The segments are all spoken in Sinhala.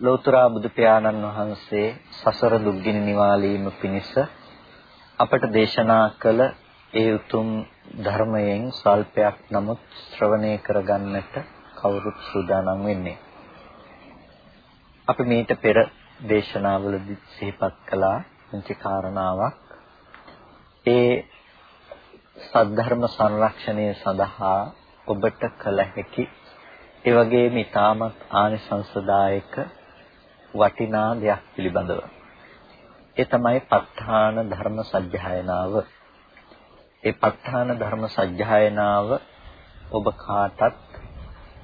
ලෝතර බුදු පියාණන් වහන්සේ සසර දුක්ගිනි නිවාලීම පිණිස අපට දේශනා කළ ඒ උතුම් ධර්මයෙන් සල්පයක් නමුත් ශ්‍රවණය කරගන්නට කවුරුත් සූදානම් වෙන්නේ. අපි මීට පෙර දේශනාවලදී සිහිපත් කළා පුංචි කාරණාවක්. ඒ සද්ධර්ම සංරක්ෂණය සඳහා ඔබට කළ හැකි ඒ වගේම ඊටමත් ආනිසංසදායක වටිනා දෙයක් පිළිබඳව. ඒ තමයි ප ဋ ාණ ධර්ම සජ්ජායනාව. ඒ ප ဋ ාණ ධර්ම සජ්ජායනාව ඔබ කාටත්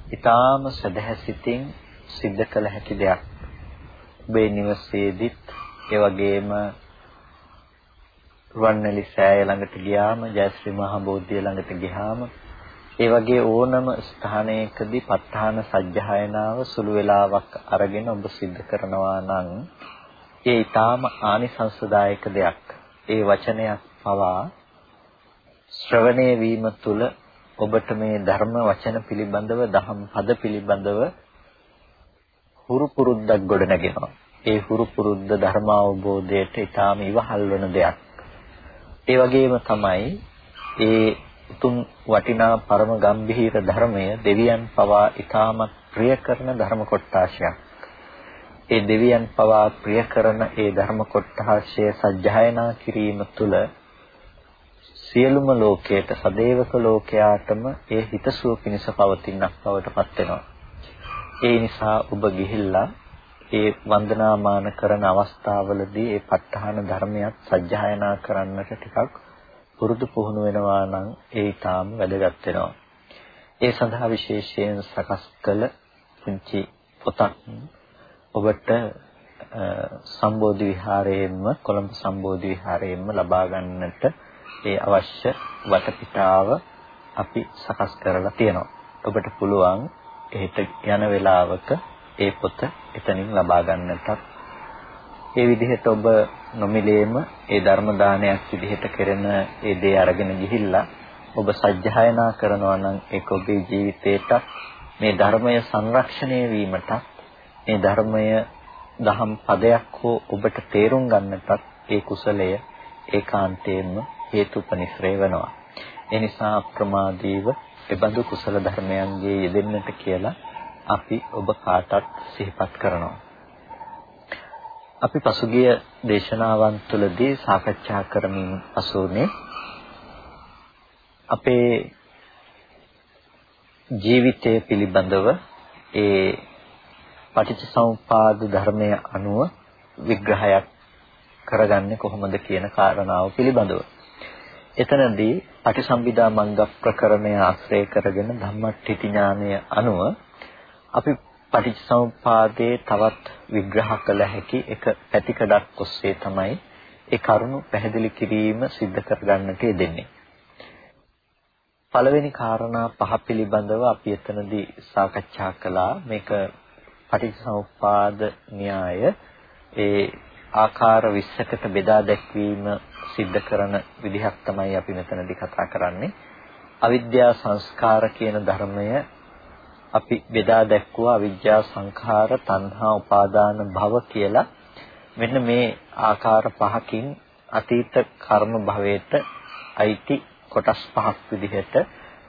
ඊටාම සදහැසිතින් සිද්ධ කළ හැකි දෙයක්. ඔබේ නිවසේදීත් ඒ වගේම රුවන්වැලි සෑය ළඟට ගියාම ජයශ්‍රී මහා බෝධිය ළඟට ගියාම ඒ වගේ ඕනම ස්ථානයකදී ප ဋ ාණ සජ්ජායනාව සුළු වේලාවක් අරගෙන ඔබ සිද්ධ කරනවා නම් ඒ ඊටාම ආනිසංසදායක දෙයක්. ඒ වචනයක් පවා ශ්‍රවණය වීම තුළ ඔබට මේ ධර්ම වචන පිළිබඳව දහම් පද පිළිබඳව හුරු පුරුද්දක් ගොඩනගෙනවා. ඒ හුරු පුරුද්ද ධර්ම අවබෝධයට ඊටාම ඉවහල් වන දෙයක්. ඒ වගේම තමයි ඒ උතුම් වටිනා පරම ගම්භීර ධර්මය දෙවියන් පවා ඊටමත් ප්‍රිය කරන ධර්ම කොටාශයක්. ඒ දෙවියන් පවා ප්‍රිය කරන ඒ ධර්ම කොටාශය සජ්ජායනා කිරීම තුළ සියලුම ලෝකයට සදේවක ලෝකයාටම ඒ හිතසුව පිණිස පවතිනක් බවට පත් වෙනවා. ඒ නිසා ඔබ ගිහිල්ලා ඒ වන්දනාමාන කරන අවස්ථාවලදී ඒ ප ဋ ාහන ධර්මයක් සජ්ජායනා කරන්නට ටිකක් පුරුදු පුහුණු වෙනවා නම් ඒ ඊටාම වැදගත් වෙනවා. ඒ සඳහා විශේෂයෙන් සකස් කළ පුංචි පොතක් ඔබට සම්බෝධි විහාරයෙන්ම කොළඹ සම්බෝධි විහාරයෙන්ම ලබා ගන්නට ඒ අවශ්‍ය වටපිටාව අපි සකස් කරලා තියෙනවා. ඔබට පුළුවන් එහෙට යන වෙලාවක ඒ පොත එතනින් ලබා ගන්නටත් ඒ විදිහට ඔබ නොමිලේම ඒ ධර්ම දානයක් විදිහට කරන ඒ දේ අරගෙන ගිහිල්ලා ඔබ සජ්ජායනා කරනවා නම් ඒක ඔබේ ජීවිතේට මේ ධර්මය සංරක්ෂණය වීමට මේ ධර්මය දහම් පදයක් හෝ ඔබට තේරුම් ගන්නටත් ඒ කුසලය ඒකාන්තයෙන්ම හේතුපනිශ්‍රේ වෙනවා. ඒ නිසා අප්‍රමාදීව එබඳු කුසල ධර්මයන්ගේ යෙදෙන්නට කියලා අපි ඔබ කාටත් සිහිපත් කරනවා. අපි පසුගිය දේශනාවන් තුළදී සාකච්ඡා කරමින් අසුනේ අපේ ජීවිතය පිළිබඳව ඒ පටිච්චසමුපාද ධර්මය අනුව විග්‍රහයක් කරගන්නේ කොහොමද කියන කාරණාව පිළිබඳව. එතනදී පටිසම්භිදා මංග ප්‍රකරණය ආශ්‍රය කරගෙන ධම්මට්ඨිති ඥානය අනුව අපි පටිච්චසමුපාදයේ තවත් විග්‍රහ කළ හැකි එක පැතිකඩක් ඔස්සේ තමයි ඒ කරුණු පැහැදිලි කිරීම සිද්ධ කරගන්නට යෙදෙන්නේ. පළවෙනි කාරණා පහ පිළිබඳව අපි එතනදී සාකච්ඡා කළා මේක පටිච්චසමුපාද න්‍යාය ඒ ආකාර 20කට බෙදා දැක්වීම සිද්ධ කරන විදිහක් තමයි අපි මෙතනදී කතා කරන්නේ. අවිද්‍යා සංස්කාර කියන ධර්මය අපි බෙදා දැක්වුවා අවිජ්ජා සංඛාර තණ්හා උපාදාන භව කියලා. මෙන්න මේ ආකාර පහකින් අතීත කර්ම භවයට අයිති කොටස් පහක් විදිහට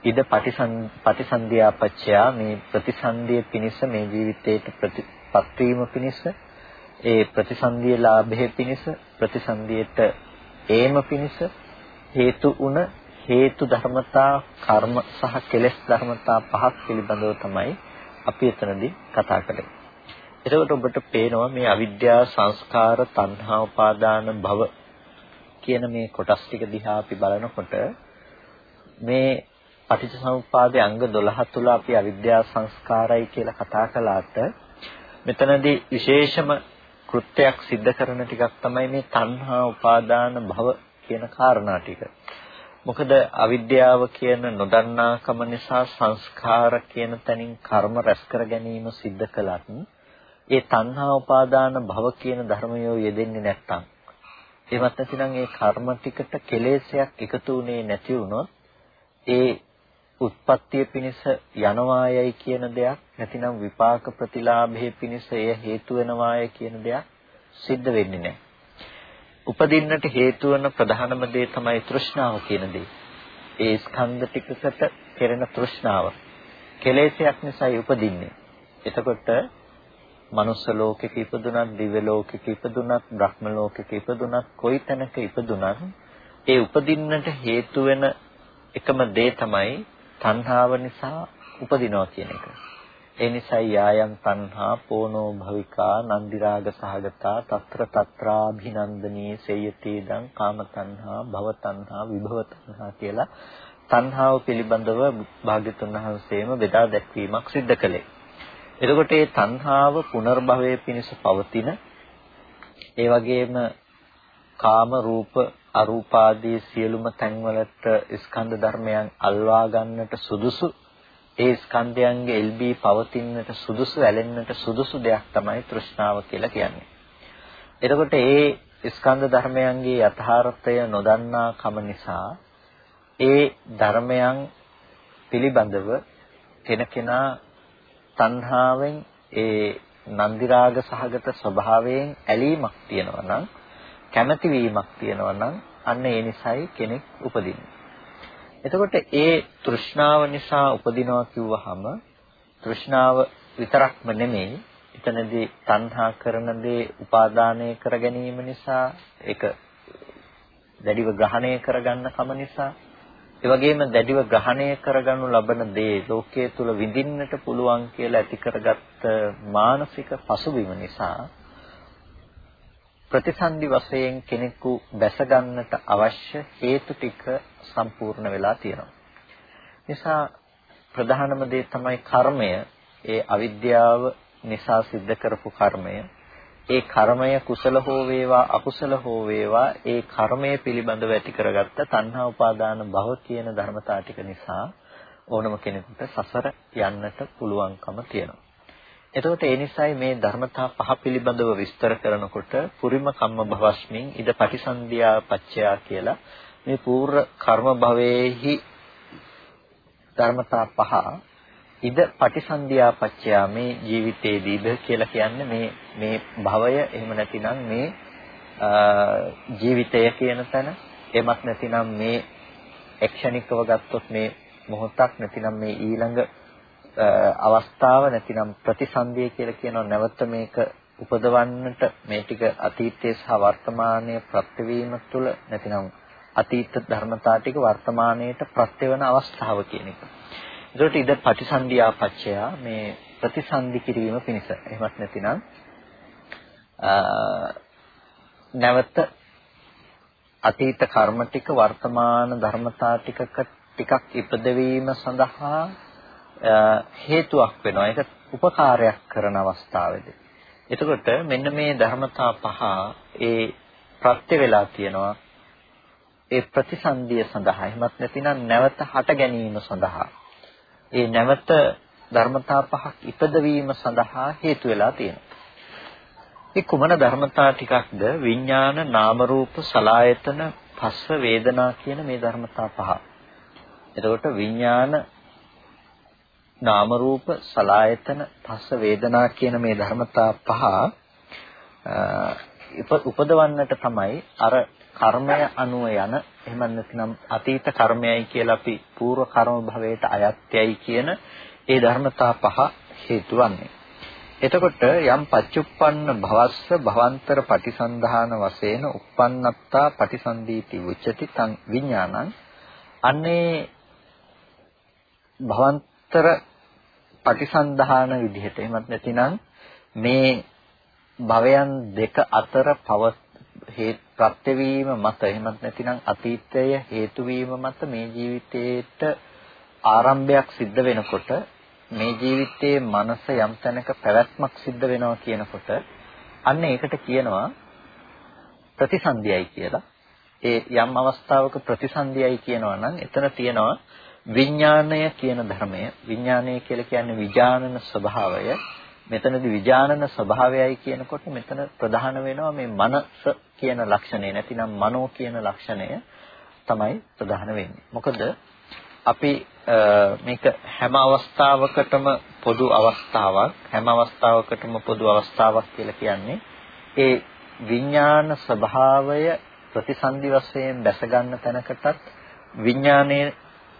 ඉද පටිසන්ධියාපච්චයා මේ ප්‍රතිසන්දිය පිණිස මේ ජීවිතයට ප්‍රතිපත් වීම පිණිස ඒ ප්‍රතිසන්දිය ලාභයේ පිණිස ප්‍රතිසන්දියට ඒම පිණිස හේතු වුණ හේතු ධර්මතා කර්ම සහ කෙලෙස් ධර්මතා පහක් පිළිබඳව තමයි අපි එතනදී කතා කරන්නේ. එතකොට ඔබට පේනවා මේ අවිද්‍යාව සංස්කාර තණ්හා උපාදාන භව කියන මේ කොටස් ටික දිහා අපි බලනකොට මේ පටිච්චසමුප්පාදයේ අංග 12 තුල අපි අවිද්‍යාව සංස්කාරයි කියලා කතා කළාට මෙතනදී විශේෂම කෘත්‍යයක් සිද්ධ කරන ටිකක් තමයි මේ තණ්හා උපාදාන භව කියන කාරණා ටික. මොකද අවිද්‍යාව කියන නොදන්නාකම නිසා සංස්කාර කියන තැනින් කර්ම රැස් කර ගැනීම සිද්ධ කළත් ඒ තණ්හා උපාදාන භව කියන ධර්මයෝ යෙදෙන්නේ නැත්තම් එහෙමත් නැතිනම් ඒ කර්ම ටිකට කෙලෙසයක් එකතු වුණේ නැති වුණොත් ඒ උත්පත්තිය පිණිස යනවායයි කියන දෙයක් නැතිනම් විපාක ප්‍රතිලාභයේ පිණිස එය හේතු වෙනවාය කියන දෙයක් සිද්ධ වෙන්නේ නැහැ. උපදින්නට හේතු වන ප්‍රධානම දේ තමයි තෘෂ්ණාව කියන දේ. ඒ ස්කන්ධ ටිකකට කෙරෙන තෘෂ්ණාව. කෙලෙසයක් නිසායි උපදින්නේ. එතකොට මනුස්ස ලෝකෙක ඉපදුනත් දිව්‍ය ලෝකෙක ඉපදුනත් බ්‍රහ්ම ලෝකෙක ඉපදුනත් කොයි තැනක ඉපදුනත් ඒ උපදින්නට හේතු වෙන එකම දේ තමයි තණ්හාව නිසා උපදිනවා කියන එක. ඒ නිසා යායන් තණ්හා පෝනෝ භවිකා නන්දි රාග සහගතා తත්‍ර తත්‍රාභිනන්දනී සේයති දං කාම තණ්හා භව තණ්හා විභව තණ්හා කියලා තණ්හාව පිළිබඳව භාග්‍යතුන් වහන්සේම බෙදා දැක්වීමක් සිද්ධ කළේ. එතකොට මේ තණ්හාව පුනර්භවයේ පිණිස පවතින ඒ වගේම කාම රූප අරූපාදී සියලුම තැන්වලට ස්කන්ධ ධර්මයන් අල්වා ගන්නට සුදුසු ඒ ස්කන්ධයන්ගේ එල්බී පවතින්නට සුදුසු ඇලෙන්නට සුදුසු දෙයක් තමයි තෘෂ්ණාව කියලා කියන්නේ. එතකොට ඒ ස්කන්ධ ධර්මයන්ගේ යථාර්ථය නොදන්නා කම නිසා ඒ ධර්මයන් පිළිබඳව කෙනකෙනා තණ්හාවෙන් ඒ නන්දිරාග සහගත ස්වභාවයෙන් ඇලීමක් තියෙනවා නම් කැමැති වීමක් තියෙනවා නම් අන්න ඒ නිසයි කෙනෙක් උපදින්නේ. එතකොට ඒ තෘෂ්ණාව නිසා උපදිනවා කිව්වහම තෘෂ්ණාව විතරක්ම නෙමෙයි එතනදී තණ්හා කරන දේ උපාදානය කර ගැනීම නිසා ඒක දැඩිව ග්‍රහණය කරගන්න කම නිසා. ඒ වගේම දැඩිව ග්‍රහණය කරගනු ලබන දේ ලෝකයේ තුල විඳින්නට පුළුවන් කියලා ඇති කරගත්ත මානසික පසුබිම නිසා ප්‍රතිසන්දි වශයෙන් කෙනෙකු බැස ගන්නට අවශ්‍ය හේතු ටික සම්පූර්ණ වෙලා තියෙනවා. නිසා ප්‍රධානම දේ තමයි කර්මය. ඒ අවිද්‍යාව නිසා සිද්ධ කරපු කර්මය. ඒ කර්මය කුසල හෝ වේවා අකුසල හෝ වේවා ඒ කර්මය පිළිබඳව ඇති කරගත්ත තණ්හා උපාදාන භව කියන ධර්මතා ටික නිසා ඕනම කෙනෙකුට සසර යන්නට පුළුවන්කම තියෙනවා. එතකොට ඒ නිසයි මේ ධර්මතා පහ පිළිබඳව විස්තර කරනකොට පුරිම කම්ම භවස්මින් ඉද පටිසන්ධියා පච්චයා කියලා මේ පූර්ව කර්ම භවයේහි ධර්මතා පහ ඉද පටිසන්ධියා පච්චයා මේ ජීවිතයේදීද කියලා කියන්නේ මේ මේ භවය එහෙම නැතිනම් මේ ජීවිතය කියන තැන. එමත් නැතිනම් මේ එක්ෂණිකව ගත්තොත් මේ මොහොතක් නැතිනම් මේ ඊළඟ අවස්ථාව නැතිනම් ප්‍රතිසන්දිය කියලා කියනවා නැවත මේක උපදවන්නට මේ ටික අතීතයේ සහ වර්තමානයේ ප්‍රත්‍යවීම තුළ නැතිනම් අතීත ධර්මතා ටික වර්තමානයේට ප්‍රත්‍යවන අවස්ථාව කියන එක. ඒකට ඉද ප්‍රතිසන්දියා පච්චය මේ ප්‍රතිසන්දි කිරීම පිණිස. එහෙමත් නැතිනම් නැවත අතීත කර්ම ටික වර්තමාන ධර්මතා ටිකක ටිකක් ඉපදවීම සඳහා හේතුවක් වෙනවා. ඒක උපකාරයක් කරන අවස්ථාවේදී. එතකොට මෙන්න මේ ධර්මතා පහ ඒ ප්‍රත්‍ය වෙලා තියෙනවා ඒ ප්‍රතිසන්දිය සඳහා එහෙමත් නැතිනම් නැවත හට ගැනීම සඳහා ඒ නැවත ධර්මතා පහක් ඉපදවීම සඳහා හේතු වෙලා තියෙනවා. ඒ කුමන ධර්මතා ටිකක්ද විඥාන නාම රූප සලායතන පස්ස වේදනා කියන මේ ධර්මතා පහ. එතකොට විඥාන නාම රූප සලායතන පස්ස වේදනා කියන මේ ධර්මතා පහ උපදවන්නට තමයි අර කර්මය අනුව යන එහෙම නැත්නම් අතීත කර්මයයි කියලා අපි పూర్ව කර්ම භවයට අයත්යයි කියන ඒ ධර්මතා පහ හේතු වන්නේ. එතකොට යම් පච්චුප්පන්න භවස්ස භවන්තර පටිසන්ධාන වශයෙන් uppannattaa පටිසන්ධීති උච්චති තං විඥානං අන්නේ භවන්තර පටිසන්ධාන විදිහට එහෙමත් නැතිනම් මේ භවයන් දෙක අතර පව ප්‍රත්‍ය වීම මත එහෙමත් නැතිනම් අතීතය හේතු වීම මත මේ ජීවිතේට ආරම්භයක් සිද්ධ වෙනකොට මේ ජීවිතයේ මනස යම් තැනක පැවැත්මක් සිද්ධ වෙනවා කියනකොට අන්න ඒකට කියනවා ප්‍රතිසන්දියයි කියලා. ඒ යම් අවස්ථාවක ප්‍රතිසන්දියයි කියනවා නම් එතන තියෙනවා විඥාණය කියන ධර්මය. විඥාණය කියලා කියන්නේ විඥානන ස්වභාවය. මෙතනදී විඥානන ස්වභාවයයි කියනකොට මෙතන ප්‍රධාන වෙනවා මේ මනස කියන ලක්ෂණය නැතිනම් මනෝ කියන ලක්ෂණය තමයි ප්‍රධාන වෙන්නේ. මොකද අපි මේක හැම අවස්ථාවකටම පොදු අවස්ථාවක් හැම අවස්ථාවකටම පොදු අවස්ථාවක් කියලා කියන්නේ ඒ විඥාන ස්වභාවය ප්‍රතිසන්දි වශයෙන් දැස ගන්න තැනකටත් විඥානයේ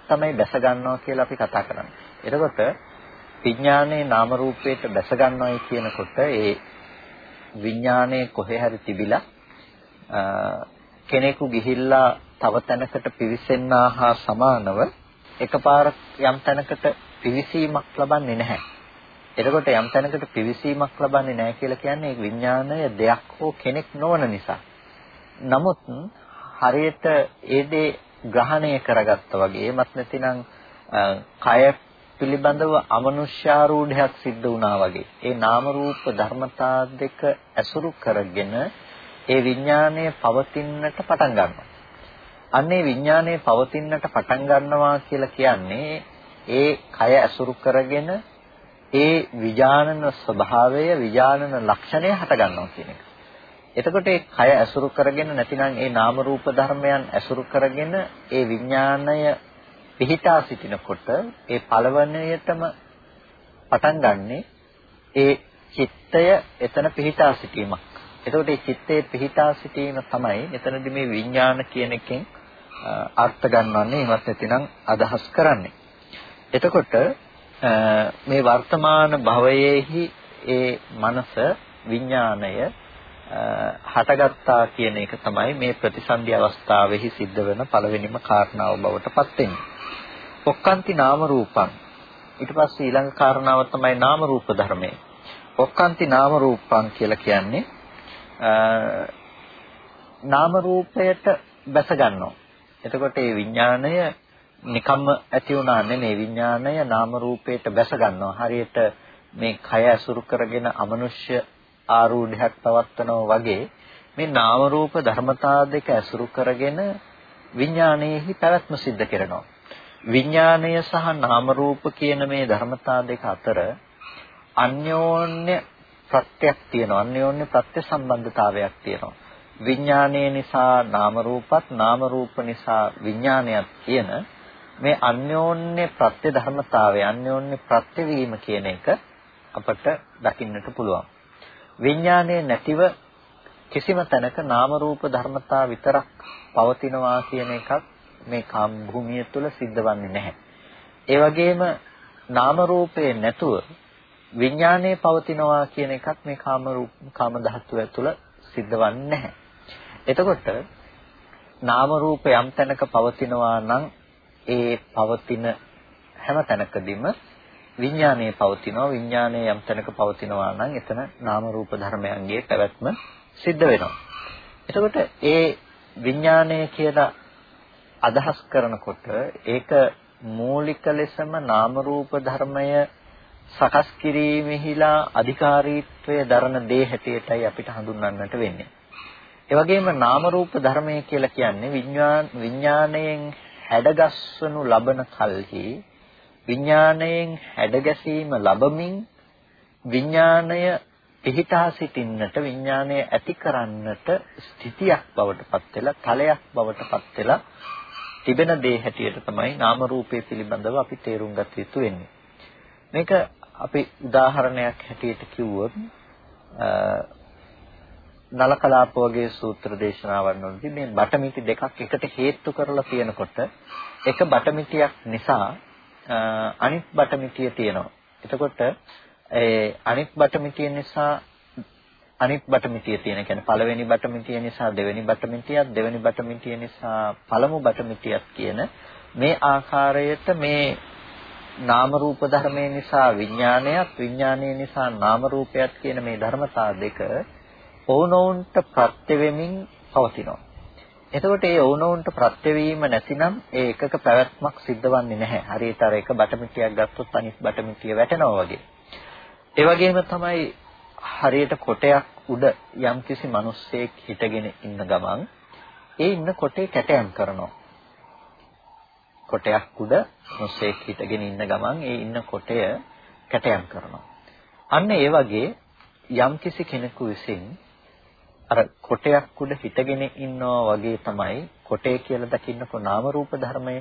තමයි දැස ගන්නවා කියලා අපි කතා කරන්නේ. එතකොට විඥානයේ නාම රූපයට දැස ගන්නවයි කියනකොට ඒ විඥානයේ කොහේ හරි තිබිලා කෙනෙකු ගිහිල්ලා තව තැනකට පිවිසෙන්නා හා සමානව එකපාර යම් තැනකට පිවිසීමක් ලබන්නේ නැහැ. එතකොට යම් තැනකට පිවිසීමක් ලබන්නේ නැහැ කියලා කියන්නේ විඥානය දෙයක් හෝ කෙනෙක් නොවන නිසා. නමුත් හරියට ඒ දේ ග්‍රහණය කරගත්තා වගේ එමත් නැතිනම් කය පිළිබඳව අමනුෂ්‍යාරූඪයක් සිද්ධ වුණා වගේ ඒ නාම රූප ධර්මතා දෙක ඇසුරු කරගෙන ඒ විඥානය පවතින්නට පටන් ගන්නවා. අන්නේ විඥානය පවතින්නට පටන් ගන්නවා කියලා කියන්නේ ඒ කය ඇසුරු කරගෙන ඒ විඥානන ස්වභාවය විඥානන ලක්ෂණය හට ගන්නවා කියන එක. එතකොට ඒ කය ඇසුරු කරගෙන නැතිනම් ඒ නාම රූප ධර්මයන් ඇසුරු කරගෙන ඒ විඥාණය පිහිටා සිටිනකොට ඒ පළවණයටම පටන් ගන්නෙ ඒ චිත්තය එතන පිහිටා සිටීමක්. එතකොට මේ චිත්තයේ පිහිටා සිටීම තමයි එතනදී මේ විඥාන කියන එකෙන් අර්ථ ගන්නවන්නේ එහෙමත් නැතිනම් අදහස් කරන්නේ. එතකොට මේ වර්තමාන භවයේහි ඒ මනස විඥාණය හටගත්තා කියන එක තමයි මේ ප්‍රතිසන්දි අවස්ථාවේහි සිද්ධ වෙන පළවෙනිම කාරණාව බවට පත් වෙන්නේ. ඔක්කාන්ති නාම රූපං ඊට පස්සේ ඊළඟ කාරණාව තමයි නාම රූප ධර්මය. ඔක්කාන්ති නාම රූපං කියලා කියන්නේ නාම රූපයට බැස ගන්නවා. එතකොට මේ විඥාණය නිකම්ම ඇති වුණා නෙමෙයි විඥාණය නාම රූපයට බැස ගන්නවා. හරියට මේ කය අසුරු කරගෙන අමනුෂ්‍ය ආරූඪයක් පවත්වනවා වගේ මේ නාම රූප ධර්මතා දෙක අසුරු කරගෙන විඥානයේහි පැවැත්ම සිද්ධ කරනවා. විඥානය සහ නාම රූප කියන මේ ධර්මතා දෙක අතර අන්‍යෝන්‍ය ප්‍රත්‍යක් තියෙනවා. අන්‍යෝන්‍ය ප්‍රත්‍ය සම්බන්ධතාවයක් තියෙනවා. විඥානය නිසා නාම රූපත් නාම රූප නිසා විඥානයත් කියන මේ අන්‍යෝන්‍ය ප්‍රත්‍ය ධර්මතාවය අන්‍යෝන්‍ය ප්‍රත්‍ය වීම කියන එක අපට දකින්නට පුළුවන්. විඥානයේ නැතිව කිසිම තැනක නාම රූප ධර්මතා විතරක් පවතිනවා කියන එකක් මේ කාම භූමිය තුළ සිද්ධවන්නේ නැහැ. ඒ වගේම නාම රූපේ නැතුව විඥානයේ පවතිනවා කියන එකක් මේ කාම රූප කාම ධාතුව තුළ සිද්ධවන්නේ නැහැ. එතකොට නාම රූප යම් තැනක පවතිනවා නම් ඒ පවතින හැම තැනකදීම විඥානයේ පවතිනවා විඥානයේ යම් තැනක පවතිනවා නම් එතන නාම රූප ධර්මයන්ගේ පැවැත්ම සිද්ධ වෙනවා. එතකොට ඒ විඥානය කියලා අදහස් කරනකොට ඒක මූලික ලෙසම නාම රූප ධර්මය සකස් කිරීමෙහිලා අධිකාරීත්වය දරන දේ හැටියටයි අපිට හඳුන්වන්නට වෙන්නේ. ඒ වගේම නාම රූප ධර්මය කියලා කියන්නේ විඥාන විඥාණයෙන් හැඩගස්වනු ලබන කල්හි විඥාණයෙන් හැඩගැසීම ලැබමින් විඥාණය පිහිටා සිටින්නට විඥාණය ඇති කරන්නට ස්ථිතියක් බවට පත් වෙලා ඵලයක් බවට පත් වෙලා තිබෙන දේ හැටියට තමයි නාම රූපේ පිළිබඳව අපි තේරුම් ගත යුතු වෙන්නේ. මේක අපි උදාහරණයක් හැටියට කිව්වොත් නලකලාප වගේ සූත්‍ර දේශනාවන් වලදී මේ බටමිටි දෙකක් එකට හේතු කරලා තියෙනකොට එක බටමිටියක් නිසා අනිත් බටමිටිය තියෙනවා. එතකොට ඒ අනිත් බටමිටිය නිසා අනිත් බටමිටිය තියෙන කියන්නේ පළවෙනි බටමිටිය නිසා දෙවෙනි බටමිටියක් දෙවෙනි බටමිටිය නිසා පළමු බටමිටියක් කියන මේ ආකාරයට මේ නාම රූප ධර්මයේ නිසා විඥානයත් විඥානයේ නිසා නාම රූපයත් කියන මේ ධර්මතා දෙක ඕනෝන්ට ප්‍රත්‍ය වෙමින් පවතිනවා. එතකොට ඒ ඕනෝන්ට ප්‍රත්‍යවීම නැතිනම් ඒ එකක පැවැත්මක් සිද්ධවන්නේ නැහැ. හරියට අර එක බටමිටියක් ගත්තොත් අනිත් බටමිටිය වැටෙනවා වගේ. ඒ වගේම තමයි හරියට කොටයක් උඩ යම්කිසි මිනිස්සෙක් හිටගෙන ඉන්න ගමන් ඒ ඉන්න කොටේ කැටයම් කරනවා. කොටයක් උඩ මිනිස්සෙක් හිටගෙන ඉන්න ගමන් ඒ ඉන්න කොටය කැටයම් කරනවා. අන්න ඒ වගේ යම්කිසි කෙනෙකු විසින් අර කොටයක් උඩ හිටගෙන ඉන්නවා වගේ තමයි කොටේ කියලා දකින්නකෝ නාම රූප ධර්මය.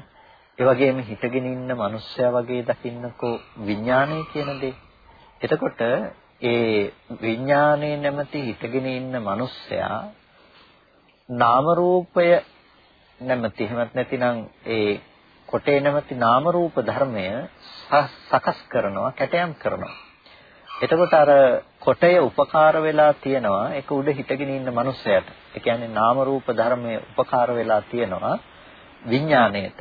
ඒ වගේම හිටගෙන ඉන්න මිනිස්සයා වගේ දකින්නකෝ විඥානය කියන දේ. එතකොට ඒ විඥානයේ නැමැති හිටගෙන ඉන්න මිනිස්සයා නාම රූපය නැමැති එහෙමත් නැතිනම් ඒ කොටේ නැමැති නාම රූප ධර්මය සකස් කරනවා කැටයම් කරනවා. එතකොට අර කොටය උපකාර වෙලා තියෙනවා ඒක උඩ හිටගෙන ඉන්න මනුස්සයට. ඒ කියන්නේ නාම රූප ධර්මයේ උපකාර වෙලා තියෙනවා විඥාණයට.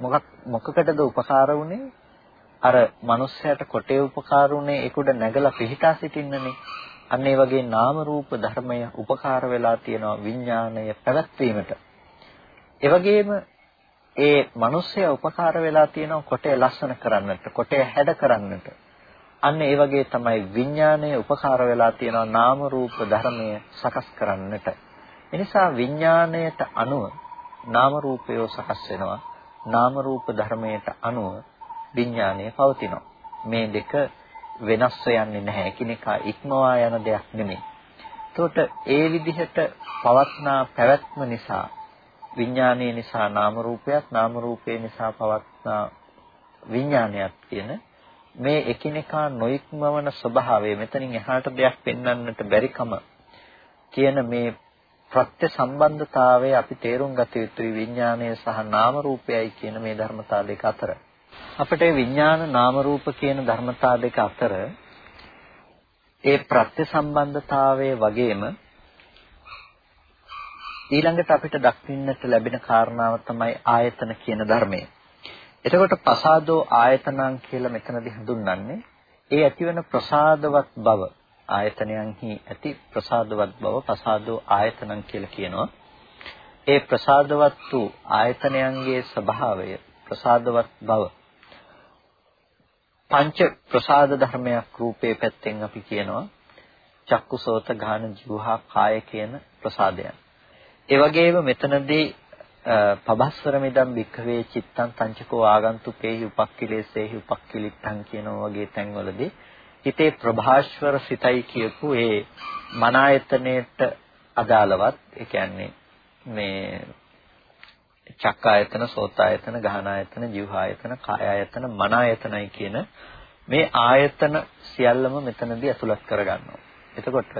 මොකක් මොකකටද උපකාර වුනේ? අර මනුස්සයට කොටේ උපකාර වුනේ ඒක උඩ නැගලා පිහිටා සිටින්නනේ. අන්න ඒ වගේ නාම රූප ධර්මය උපකාර වෙලා තියෙනවා විඥාණය පැවැත්වීමට. ඒ වගේම ඒ මිනිස්සයා උපකාර වෙලා තියෙනවා කොටේ ලස්සන කරන්නට, කොටේ හැඩ කරන්නට. අන්න ඒ වගේ තමයි විඥාණය උපකාර වෙලා තියෙනවා නාම රූප ධර්මය සකස් කරන්නට. එනිසා විඥාණයට අනුව නාම රූපය සකස් වෙනවා. නාම රූප ධර්මයට අනුව විඥාණය පවතිනවා. මේ දෙක වෙනස් වෙන්නේ නැහැ. එකිනෙකා ඉක්මවා යන දෙයක් නෙමෙයි. එතකොට ඒ විදිහට පවත්නා පැවැත්ම නිසා විඥානයේ නිසා නාම රූපයක් නාම රූපේ නිසා පවත්නා විඥානයක් කියන මේ එකිනෙකා නොඉක්මවන ස්වභාවය මෙතනින් එහාට දෙයක් පෙන්වන්නට බැරිකම කියන මේ ප්‍රත්‍ය සම්බන්ධතාවය අපි තේරුම් ගත යුතුයි විඥානය සහ නාම රූපයයි කියන මේ ධර්මතා දෙක අතර. අපිට විඥාන නාම රූප කියන ධර්මතා දෙක අතර ඒ ප්‍රත්‍ය සම්බන්ධතාවය වගේම ඊළඟට අපිට දක්වින්නට ලැබෙන කාරණාව තමයි ආයතන කියන ධර්මය. එතකොට ප්‍රසාදෝ ආයතනං කියලා මෙතනදී හඳුන්වන්නේ ඒ ඇතිවන ප්‍රසාදවත් බව ආයතනයන්හි ඇති ප්‍රසාදවත් බව ප්‍රසාදෝ ආයතනං කියලා කියනවා. ඒ ප්‍රසාදවත් වූ ආයතනයන්ගේ ස්වභාවය ප්‍රසාදවත් බව පංච ප්‍රසාද ධර්මයක් රූපේ පැත්තෙන් අපි කියනවා චක්කුසෝත ගාන ජීවහා කාය කියන ප්‍රසාදයන්. ඒ වගේම මෙතනදී පබස්සර මිදම් වික්ඛවේ චිත්තං තංචකෝ ආගන්තුකේහි උපක්ඛිලේසේහි උපක්ඛිලිට්ඨං කියන වගේ තැන්වලදී හිතේ ප්‍රභාස්වර සිතයි කියපු ඒ මනායතනයේට අදාළවත් ඒ කියන්නේ මේ චක්කායතන සෝතායතන ගහනායතන જીවහායතන කායායතන මනායතනයි කියන මේ ආයතන සියල්ලම මෙතනදී අතුලත් කරගන්නවා. එතකොට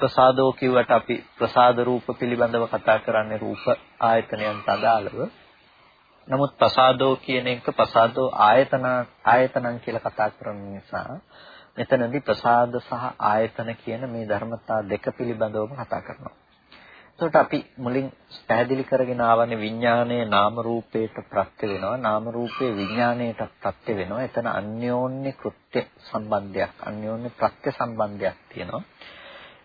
ප්‍රසාදෝ කිව්වට අපි ප්‍රසාද රූප පිළිබඳව කතා කරන්නේ රූප ආයතනයන්ට අදාළව. නමුත් ප්‍රසාදෝ කියන එක ප්‍රසාදෝ ආයතන ආයතනං කියලා කතා කරන නිසා මෙතනදී ප්‍රසාද සහ ආයතන කියන මේ ධර්මතා දෙක පිළිබඳවම කතා කරනවා. එතකොට අපි මුලින් පැහැදිලි කරගෙන ආවනේ විඥානයේ නාම රූපයට ප්‍රත්‍ය වෙනවා නාම රූපයේ විඥාණයට ප්‍රත්‍ය වෙනවා එතන අන්‍යෝන්‍ය කෘත්‍ය සම්බන්ධයක් අන්‍යෝන්‍ය ප්‍රත්‍ය සම්බන්ධයක් තියෙනවා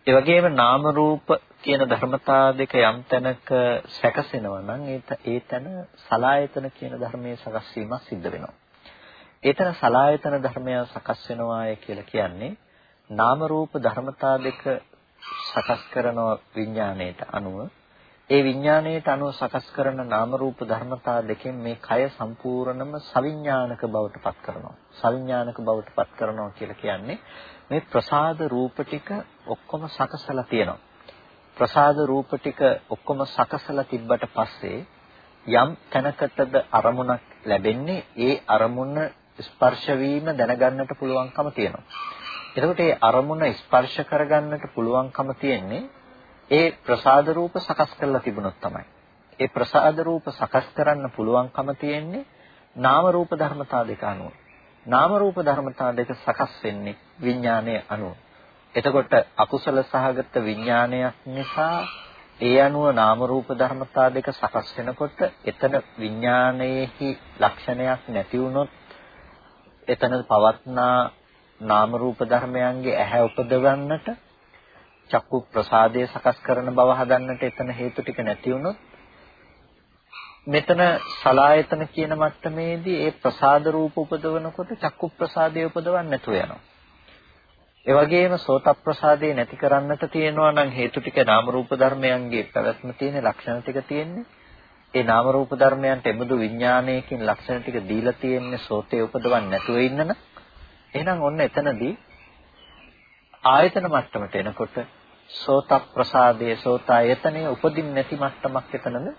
ඒ වගේම නාම රූප කියන ධර්මතා දෙක යම් තැනක සැකසෙනවා නම් ඒ තැන සලායතන කියන ධර්මයේ සකස් වීමක් සිද්ධ වෙනවා. ඒතන සලායතන ධර්මය සකස් වෙනවාය කියලා කියන්නේ නාම රූප ධර්මතා දෙක සකස් කරන විඥාණයට අනුව ඒ විඥාණයට අනුව සකස් කරන නාම රූප ධර්මතා දෙකෙන් මේ කය සම්පූර්ණම සවිඥානික බවට පත් කරනවා. සවිඥානික බවට පත් කරනවා කියලා කියන්නේ මේ ප්‍රසාද රූප ටික ඔක්කොම සකසලා තියෙනවා. ප්‍රසාද රූප ටික ඔක්කොම සකසලා තිබ්බට පස්සේ යම් තැනකටද අරමුණක් ලැබෙන්නේ ඒ අරමුණ ස්පර්ශ වීම දැනගන්නට පුළුවන්කම තියෙනවා. එතකොට ඒ අරමුණ ස්පර්ශ කරගන්නට පුළුවන්කම තියෙන්නේ ඒ ප්‍රසාද රූප සකස් කරලා තිබුණොත් තමයි. ඒ ප්‍රසාද රූප සකස් කරන්න පුළුවන්කම තියෙන්නේ නාම රූප ධර්මතා දෙක අනුව. නාම රූප ධර්මතා දෙක සකස් වෙන්නේ විඥානයේ අනුව. එතකොට අකුසල සහගත විඥානයක් නිසා ඒ අනුව නාම රූප ධර්මතා දෙක සකස් වෙනකොට එතන විඥානයේහි ලක්ෂණයක් නැති වුනොත් එතන පවත්නා නාම රූප ධර්මයන්ගේ ඇහැ උපදවන්නට චක්කු ප්‍රසාදය සකස් කරන බව හදන්නට එතන හේතු ටික නැති වුනොත් මෙතන සලායතන කියන මට්ටමේදී ඒ ප්‍රසාද රූප උපදවනකොට චක්කු ප්‍රසාදය උපදවන්න නැතුව යනවා. ඒ වගේම සෝතප්‍රසාදේ නැති කරන්නට තියෙනවා නම් හේතු ටික නාම රූප ධර්මයන්ගේ පැවැත්ම තියෙන ලක්ෂණ ටික තියෙන්නේ. ඒ නාම රූප ධර්මයන්ට එමුදු විඥානයකින් ලක්ෂණ ටික දීලා තියෙන්නේ සෝතේ උපදවන්න නැතුව ඉන්නන. එහෙනම් ඔන්න එතනදී ආයතන මට්ටමට එනකොට සෝතප්‍රසාදයේ සෝතායතනයේ උපදින්න නැති මට්ටමක් එතනද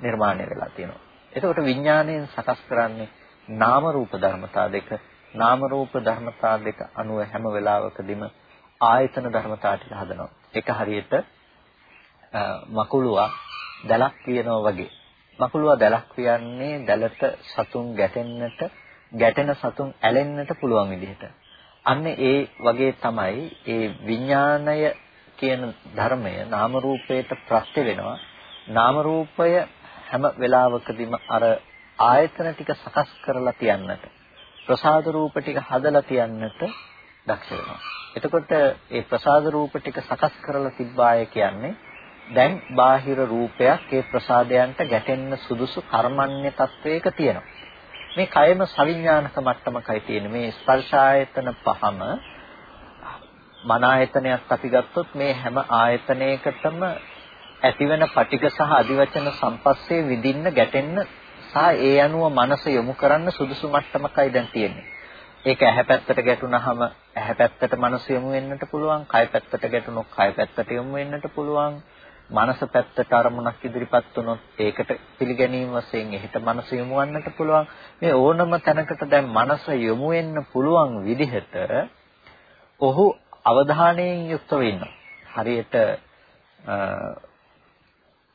නිර්මාණය වෙලා තියෙනවා. එතකොට විඥාණයෙන් සකස් කරන්නේ නාම රූප ධර්මතා දෙක නාම රූප ධර්මතා දෙක අනුව හැම වෙලාවකදීම ආයතන ධර්මතා ටික හදනවා. ඒක හරියට මකුලුවා දැලක් කියනවා වගේ. මකුලුවා දැලක් කියන්නේ දැලට සතුන් ගැටෙන්නට ගැටෙන සතුන් ඇලෙන්නට පුළුවන් විදිහට. අන්න ඒ වගේ තමයි ඒ විඥාණය කියන ධර්මය නාම රූපයට ප්‍රත්‍ය වෙනවා. නාම රූපය හැම වෙලාවකදීම අර ආයතන ටික සකස් කරලා තියන්නට ප්‍රසාද රූප ටික හදලා තියන්නට දක්ෂ වෙනවා. එතකොට ඒ ප්‍රසාද රූප ටික සකස් කරලා තිබ්බාය කියන්නේ දැන් බාහිර රූපයක් ඒ ප්‍රසාදයන්ට ගැටෙන්න සුදුසු කර්මන්නේ තත්වයක තියෙනවා. මේ කයම සවිඥානික මට්ටමකයි තියෙන්නේ. මේ ස්පර්ශායතන පහම මන ආයතනයක් අපි ගත්තොත් මේ හැම ආයතනයකටම ඇතිවෙන පටික සහ අදිවචන සම්පස්සේ විඳින්න ගැටෙන්න සහ ඒ අනුව මනස යොමු කරන්න සුදුසු මට්ටමකයි දැන් තියෙන්නේ. ඒක ඇහැ පැත්තට ගැටුනහම ඇහැ පැත්තට මනස යොමු වෙන්නට පුළුවන්, කය පැත්තට ගැටුනොත් කය පැත්තට යොමු වෙන්නට පුළුවන්. මනස පැත්තට අරමුණක් ඉදිරිපත් වුණොත් ඒකට පිළිගැනීම වශයෙන් එහෙට මනස යොමු වන්නට පුළුවන්. මේ ඕනම තැනකට දැන් මනස යොමු වෙන්න පුළුවන් විදිහට ඔහු අවධානයෙන් යුක්තව ඉන්නවා. හරියට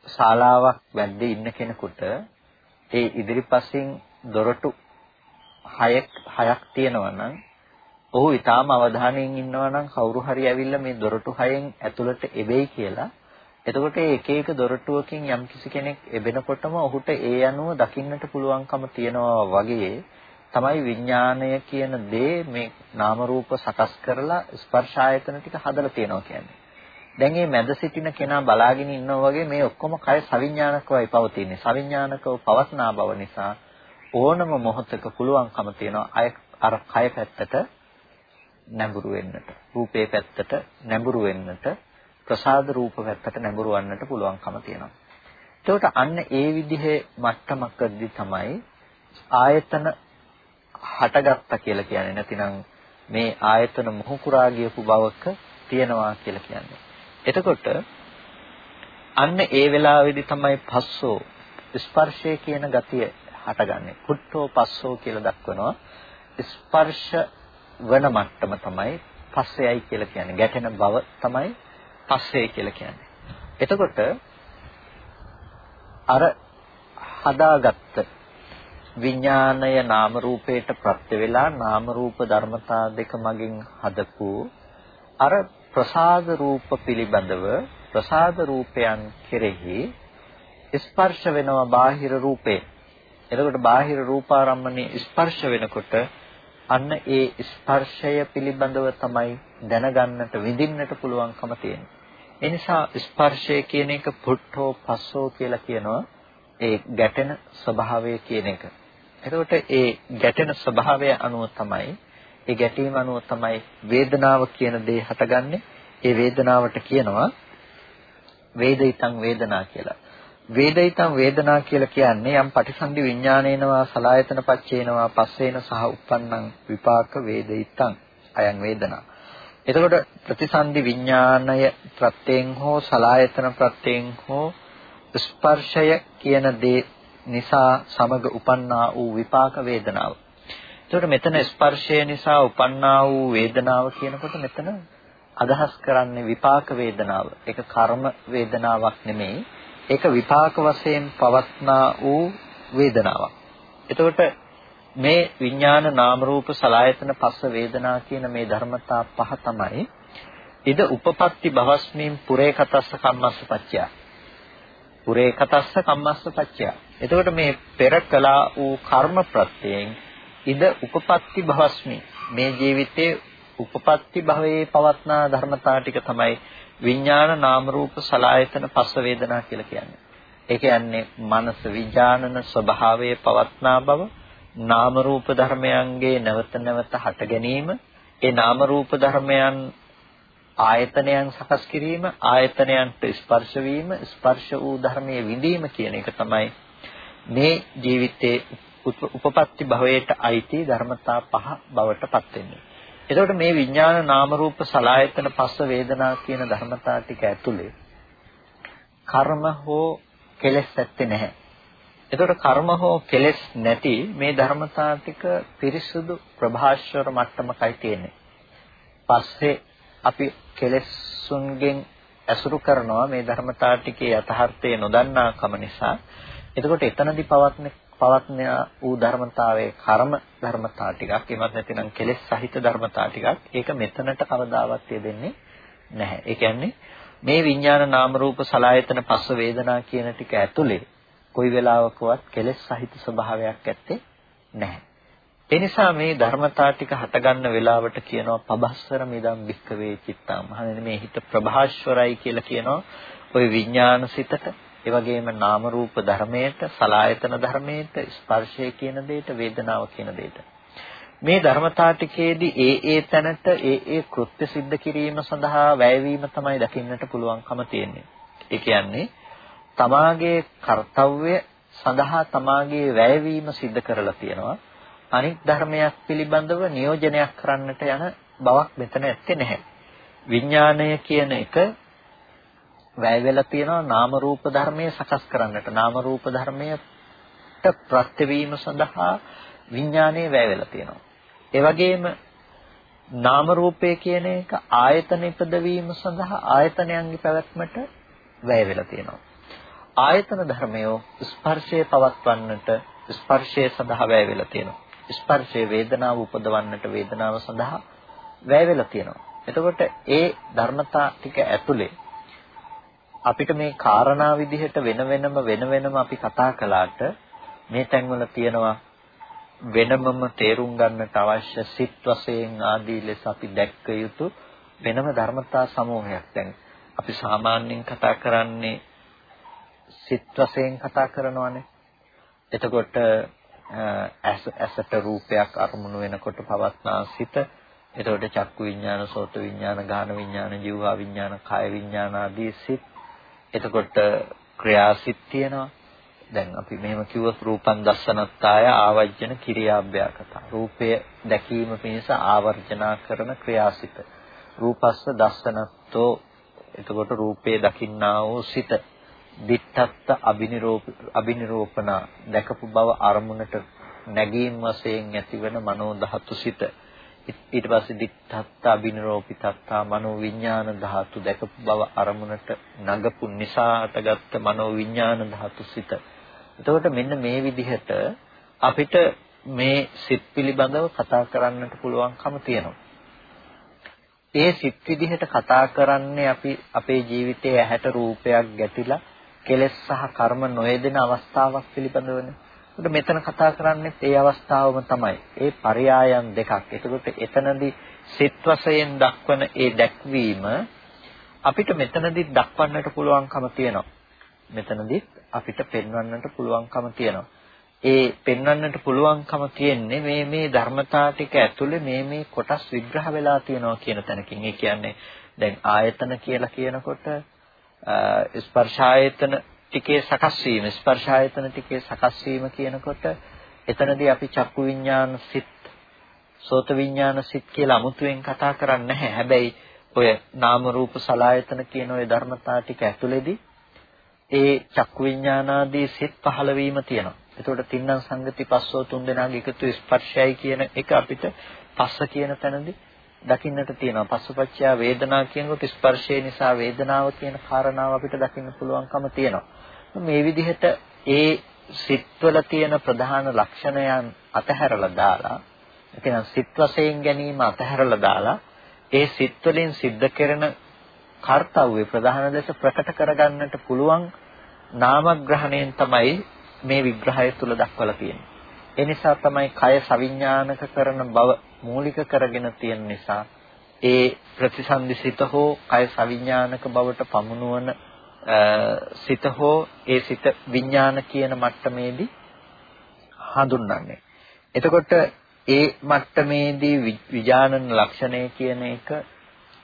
ශාලාවක් වැද්දේ ඉන්න කෙනෙකුට ඒ ඉදිරිපසින් දොරටු 6ක් 6ක් තියෙනවා නම් ඔහු ඊටාම අවධානයෙන් ඉන්නවා නම් කවුරු හරි ඇවිල්ලා මේ දොරටු 6න් ඇතුළට එබෙයි කියලා එතකොට මේ එක එක දොරටුවකින් යම්කිසි කෙනෙක් එබෙනකොටම ඔහුට ඒ අනුව දකින්නට පුළුවන්කම තියනවා වගේ තමයි විඥාණය කියන දේ මේ නාම රූප සකස් කරලා ස්පර්ශ ආයතන ටික හදලා තියෙනවා කියන්නේ. දැන් මේ මැද සිටින කෙනා බලාගෙන ඉන්නවා වගේ මේ ඔක්කොම කය සවිඥානිකවයි පවතින්නේ. සවිඥානිකව පවස්නා බව නිසා ඕනම මොහොතක පුළුවන්කම තියෙනවා අය අර කය පැත්තට නැඹුරු වෙන්නට. රූපේ පැත්තට නැඹුරු වෙන්නට. ප්‍රසාද රූප පැත්තට නැඹුරු වන්නට පුළුවන්කම තියෙනවා. එතකොට අන්න ඒ විදිහේ මට්ටමකදී තමයි ආයතන හටගත්තා කියලා කියන්නේ. නැතිනම් මේ ආයතන මොහුකුරා ගියපු බවක තියනවා කියලා කියන්නේ. එතකොට අන්න ඒ වෙලාවේදී තමයි පස්සෝ ස්පර්ශය කියන ගතිය හටගන්නේ. පුට්ඨෝ පස්සෝ කියලා දක්වනවා. ස්පර්ශ වන මට්ටම තමයි පස්සෙයි කියලා කියන්නේ. ගැටෙන බව තමයි පස්සේ කියලා කියන්නේ. එතකොට අර හදාගත්ත විඥාණය නාම රූපයට ප්‍රත්‍ය වේලා නාම රූප ධර්මතා දෙක මගින් හදපු අර ප්‍රසාද රූප පිළිබඳව ප්‍රසාද රූපයන් කෙරෙහි ස්පර්ශ වෙනවා බාහිර රූපේ. එතකොට බාහිර රූපාරම්මනේ ස්පර්ශ වෙනකොට අන්න ඒ ස්පර්ශය පිළිබඳව තමයි දැනගන්නට විඳින්නට පුළුවන්කම තියෙන්නේ. ඒ නිසා ස්පර්ශය කියන එක පුට්ඨෝ පස්සෝ කියලා කියනවා ඒ ගැටෙන ස්වභාවය කියන එක. එතකොට ඒ ගැටෙන ස්වභාවය අනුව තමයි ඒ ගැටීම අනුව තමයි වේදනාව කියන දේ හටගන්නේ. ඒ වේදනාවට කියනවා වේදිතං වේදනා කියලා. වේදිතං වේදනා කියලා කියන්නේ යම් පටිසන්ධි විඥානේනවා සලායතන පච්චේනවා පස්සේන සහ uppannං විපාක වේදිතං අයං වේදනා. එතකොට ප්‍රතිසන්ධි විඥානය ප්‍රත්‍යයෙන් හෝ සලායතන ප්‍රත්‍යයෙන් හෝ ස්පර්ශය කියන දේ නිසා සමග උපන්නා වූ විපාක වේදනාව. එතකොට මෙතන ස්පර්ශය නිසා උපන්නා වූ වේදනාව කියනකොට මෙතන අදහස් කරන්නේ විපාක වේදනාව. ඒක කර්ම වේදනාවක් නෙමෙයි. ඒක විපාක වශයෙන් පවත්නා වූ වේදනාවක්. එතකොට මේ විඥාන නාම රූප සලායතන පස්ස වේදනා කියන මේ ධර්මතා පහ තමයි ඉද උපපත්ති භවස්මින් පුරේ කතස්ස කම්මස්ස පච්චය. පුරේ කතස්ස කම්මස්ස පච්චය. එතකොට මේ පෙර කළා වූ කර්ම ප්‍රත්‍යයෙන් ඉද උපපත්ති භවස්මි මේ ජීවිතයේ උපපත්ති භවයේ පවත්නා ධර්මතා ටික තමයි විඥාන නාම රූප සලායතන පස්ස වේදනා කියලා කියන්නේ. ඒ කියන්නේ මනස විඥානන ස්වභාවයේ පවත්නා බව නාම රූප ධර්මයන්ගේ නැවත නැවත හට ගැනීම ඒ නාම රූප ධර්මයන් ආයතනයන් සකස් කිරීම ආයතනයන්ට ස්පර්ශ වීම ස්පර්ශ වූ ධර්මයේ විඳීම කියන එක තමයි මේ ජීවිතයේ උපපත්ති භවයට අයිති ධර්මතා පහ බවට පත් වෙන්නේ. එතකොට මේ විඥාන නාම රූප සලායතන පස්ස වේදනා කියන ධර්මතා ටික ඇතුලේ කර්ම හෝ කෙලෙස් ඇත්තේ නැහැ. එතකොට කර්ම හෝ කෙලෙස් නැති මේ ධර්මතා ටික පිරිසුදු ප්‍රභාෂ්වර මට්ටමකයි තියෙන්නේ. පස්සේ අපි කෙලෙස්ුන්ගෙන් ඇසුරු කරනවා මේ ධර්මතා ටිකේ යථාර්ථය නොදන්නා කම නිසා. එතකොට එතනදී පවත්න පවත්න වූ ධර්මතාවයේ කර්ම ධර්මතා ටිකක් එමත් නැතිනම් කෙලෙස් සහිත ධර්මතා ටිකක් ඒක මෙතනට කවදාවත් යෙදෙන්නේ නැහැ. ඒ කියන්නේ මේ විඥාන නාම රූප සලායතන පස්ස වේදනා කියන ටික ඇතුලේ කොයි වෙලාවකවත් කෙලෙස් සහිත ස්වභාවයක් ඇත්තේ නැහැ. ඒ නිසා මේ ධර්මතා ටික හටගන්න වෙලාවට කියනවා පබස්සර මිදම් වික්කවේ චිත්තම්. මහණෙනි මේ හිත ප්‍රභාස්වරයි කියලා කියනවා ওই විඥාන සිතට ඒ වගේම නාම රූප ධර්මයට, සලායතන ධර්මයට, ස්පර්ශය කියන දෙයට, වේදනාව කියන දෙයට. මේ ධර්මතා ටිකේදී ඒ ඒ තැනට ඒ ඒ කෘත්‍ය સિદ્ધ කිරීම සඳහා වැයවීම තමයි දකින්නට පුළුවන්කම තියෙන්නේ. ඒ කියන්නේ තමාගේ කාර්යය සඳහා තමාගේ වැයවීම සිද්ධ කරලා තියෙනවා. අනිත් ධර්මයක් පිළිබඳව නියෝජනයක් කරන්නට යන බවක් මෙතන ඇත්තේ නැහැ. විඥාණය කියන එක වැය වෙලා තියෙනවා නාම රූප ධර්මයේ සකස් කරන්නට. නාම රූප ධර්මයට ප්‍රත්‍යවීම සඳහා විඥානයේ වැය වෙලා තියෙනවා. ඒ වගේම නාම රූපය කියන එක ආයතන ඉපදවීම සඳහා ආයතනයන්ගේ පැවැත්මට වැය වෙලා තියෙනවා. ආයතන ධර්මය ස්පර්ශය පවත්වන්නට ස්පර්ශය සඳහා වැය වෙලා තියෙනවා. ස්පර්ශයේ වේදනාව උපදවන්නට වේදනාව සඳහා වැය වෙලා තියෙනවා. එතකොට ඒ ධර්මතා ටික ඇතුලේ අපිට මේ කාරණා විදිහට වෙන වෙනම වෙන වෙනම අපි කතා කළාට මේ තැන්වල තියෙනවා වෙනමම තේරුම් ගන්නට අවශ්‍ය සිත් වශයෙන් ආදී ලෙස අපි දැක්ක යුතු වෙනම ධර්මතා සමූහයක්. දැන් අපි සාමාන්‍යයෙන් කතා කරන්නේ සිත් වශයෙන් කතා කරනවානේ. එතකොට ඇසට රූපයක් අරමුණු වෙනකොට පවත්නා සිත එතකොට චක්කු විඥාන, සෝත විඥාන, ගාන විඥාන, ජීවහා විඥාන, කාය විඥාන ආදී සිත් එතකොට ක්‍රියාසිත තියෙනවා. දැන් අපි මෙහෙම කිව්වොත් රූපං දස්සනත්තාය ආවර්ජන කිරියාභ්‍යාකතා. රූපය දැකීම පිණිස ආවර්ජනා කරන ක්‍රියාසිත. රූපස්ස දස්සනත්තෝ එතකොට රූපේ දකින්නා වූ සිත. දිත්තත්ත අබිනිරෝප අබිනිරෝපණ දැකපු බව අරමුණට නැගීම් වශයෙන් ඇතිවන මනෝ ධාතු සිත. ඊට පස්සේ දිත්තත්ත අබිනරෝපිතත්තා මනෝ විඥාන ධාතු දැකපු බව අරමුණට නගපු නිසා අටගත්ත මනෝ විඥාන ධාතු සිත. එතකොට මෙන්න මේ විදිහට අපිට මේ සිත් පිළිබඳව කතා කරන්නට පුළුවන්කම තියෙනවා. ඒ සිත් විදිහට කතා කරන්නේ අපි අපේ ජීවිතයේ ඇහැට රූපයක් ගැටිලා කෙලෙස් සහ කර්ම නොයෙදෙන අවස්ථාවක් පිළිබඳවනේ. ඒකට මෙතන කතා කරන්නේ ඒ අවස්ථාවම තමයි. ඒ පරයායන් දෙකක්. එතකොට එතනදී සිත් වශයෙන් දක්වන ඒ දැක්වීම අපිට මෙතනදී දක්වන්නට පුළුවන්කම තියෙනවා. මෙතනදී අපිට පෙන්වන්නට පුළුවන්කම තියෙනවා. ඒ පෙන්වන්නට පුළුවන්කම තියෙන්නේ මේ මේ ධර්මතා ටික ඇතුලේ මේ මේ කොටස් විග්‍රහ වෙලා තියෙනවා කියන තැනකින්. ඒ කියන්නේ දැන් ආයතන කියලා කියනකොට ස්පර්ශායතන ටිකේ සකස් වීම ස්පර්ශ ආයතන ටිකේ සකස් වීම කියනකොට එතනදී අපි චක්කු විඥාන සිත් සෝත විඥාන සිත් කියලා අමුතුවෙන් කතා කරන්නේ නැහැ. හැබැයි ඔය නාම රූප සලායතන කියන ඔය ධර්මතා ටික ඇතුළේදී ඒ චක්කු විඥානාදී සිත් පහළ වීම තියෙනවා. එතකොට තින්නම් සංගති පස්සෝ තුන් දෙනාගේ එකතු ස්පර්ශයයි කියන එක අපිට පස්ස කියන තැනදී දකින්නට තියෙනවා. පස්සපච්චය වේදනා කියනකොට ස්පර්ශය නිසා වේදනාව කියන කාරණාව අපිට දකින්න පුළුවන්කම තියෙනවා. මේ විදිහට ඒ සිත්වල තියෙන ප්‍රධාන ලක්ෂණයන් අතහැරලා දාලා එතන සිත් වශයෙන් ගැනීම අතහැරලා දාලා ඒ සිත් වලින් සිද්ධ කරන කාර්යය ප්‍රධාන ලෙස ප්‍රකට කරගන්නට පුළුවන් නාමග්‍රහණයෙන් තමයි මේ විග්‍රහය තුල දක්වලා තියෙන්නේ. ඒ නිසා තමයි කය සවිඥානික කරන බව මූලික කරගෙන තියෙන නිසා ඒ ප්‍රතිසන්දිසිත හෝ කය සවිඥානික බවට පමුණුවන සිත හෝ ඒ සිත විඥාන කියන මට්ටමේදී හඳුන්වන්නේ. එතකොට ඒ මට්ටමේදී විඥානන ලක්ෂණය කියන එක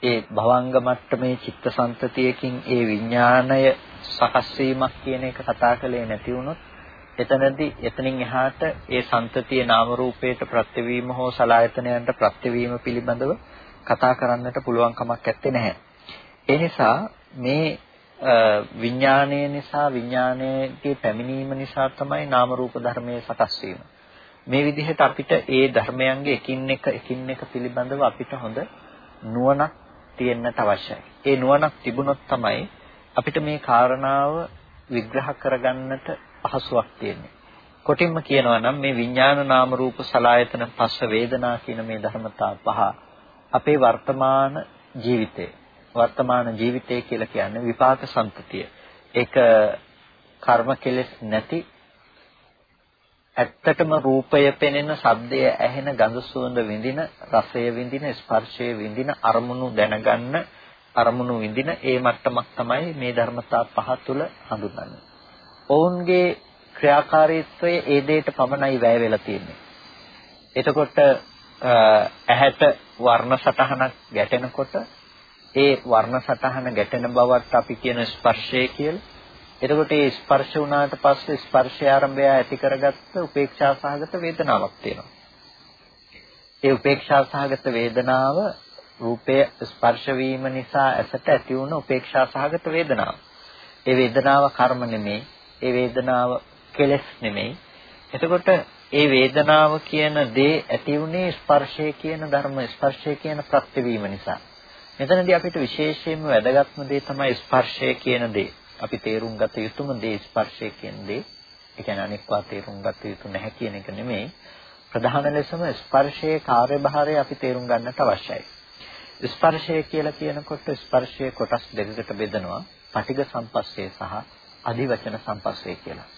ඒ භවංග මට්ටමේ චිත්තසංතතියකින් ඒ විඥාණය සකස් වීමක් කියන එක කතා කළේ නැති වුණොත් එතනදී එතනින් එහාට ඒ සංතතියේ නාම රූපයට ප්‍රත්‍යවීම හෝ සලායතනයන්ට ප්‍රත්‍යවීම පිළිබඳව කතා කරන්නට පුළුවන් කමක් නැත්තේ නැහැ. ඒ නිසා මේ විඥානය නිසා විඥානයේ පැමිණීම නිසා තමයි නාම රූප ධර්මයේ සකස් වීම. මේ විදිහට අපිට ඒ ධර්මයන්ගේ එකින් එක එකින් එක පිළිබඳව අපිට හොඳ නුවණක් තියෙන්නට අවශ්‍යයි. ඒ නුවණක් තිබුණොත් තමයි අපිට මේ කාරණාව විග්‍රහ කරගන්නට පහසුවක් තියෙන්නේ. කොටින්ම කියනවා නම් මේ විඥාන නාම රූප සලායතන පස්ස වේදනා කියන මේ ධර්මතා පහ අපේ වර්තමාන ජීවිතේ වර්තමාන ජීවිතය කියලා කියන්නේ විපාක සම්පතිය. ඒක කර්ම කෙලෙස් නැති ඇත්තටම රූපය පෙනෙන, ශබ්දය ඇහෙන, ගඳ සුවඳ විඳින, රසය විඳින, ස්පර්ශය විඳින, අරමුණු දැනගන්න, අරමුණු විඳින ඒ මට්ටමක් තමයි මේ ධර්මතා පහ තුල හඳුන්වන්නේ. ඔවුන්ගේ ක්‍රියාකාරීත්වය ඒ දෙයට පමණයි වැය වෙලා තියෙන්නේ. එතකොට ඇහැට වර්ණ සටහනක් ගැටෙනකොට ඒ වර්ණ සටහන ගැටෙන බවට අපි කියන ස්පර්ශය කියලා. එතකොට ඒ ස්පර්ශ වුණාට පස්සේ ස්පර්ශය ආරම්භය ඇති කරගත්ත උපේක්ෂා සහගත වේදනාවක් තියෙනවා. ඒ උපේක්ෂා සහගත වේදනාව රූපය ස්පර්ශ වීම නිසා ඇසට ඇති වුණ උපේක්ෂා සහගත වේදනාව. ඒ වේදනාව කර්ම නෙමෙයි. ඒ වේදනාව කෙලෙස් නෙමෙයි. එතකොට ඒ වේදනාව කියන දේ ඇති වුණේ ස්පර්ශය කියන ධර්ම ස්පර්ශය කියන ප්‍රත්‍යවීම නිසා. මෙතනදී අපිට විශේෂයෙන්ම වැදගත්ම දේ තමයි ස්පර්ශය කියන දේ. අපි තේරුම් ගත යුතුම දේ ස්පර්ශය කියන දේ. ඒ කියන්නේ අනික්වා තේරුම් ගත යුතු නැහැ කියන එක නෙමෙයි. ප්‍රධාන ලෙසම ස්පර්ශයේ කාර්යභාරය අපි තේරුම් ගන්නට අවශ්‍යයි. ස්පර්ශය කියලා කියනකොට ස්පර්ශයේ කොටස් දෙකකට බෙදනවා. පටිඝ සම්පස්සේ සහ අධිවචන සම්පස්සේ කියලා.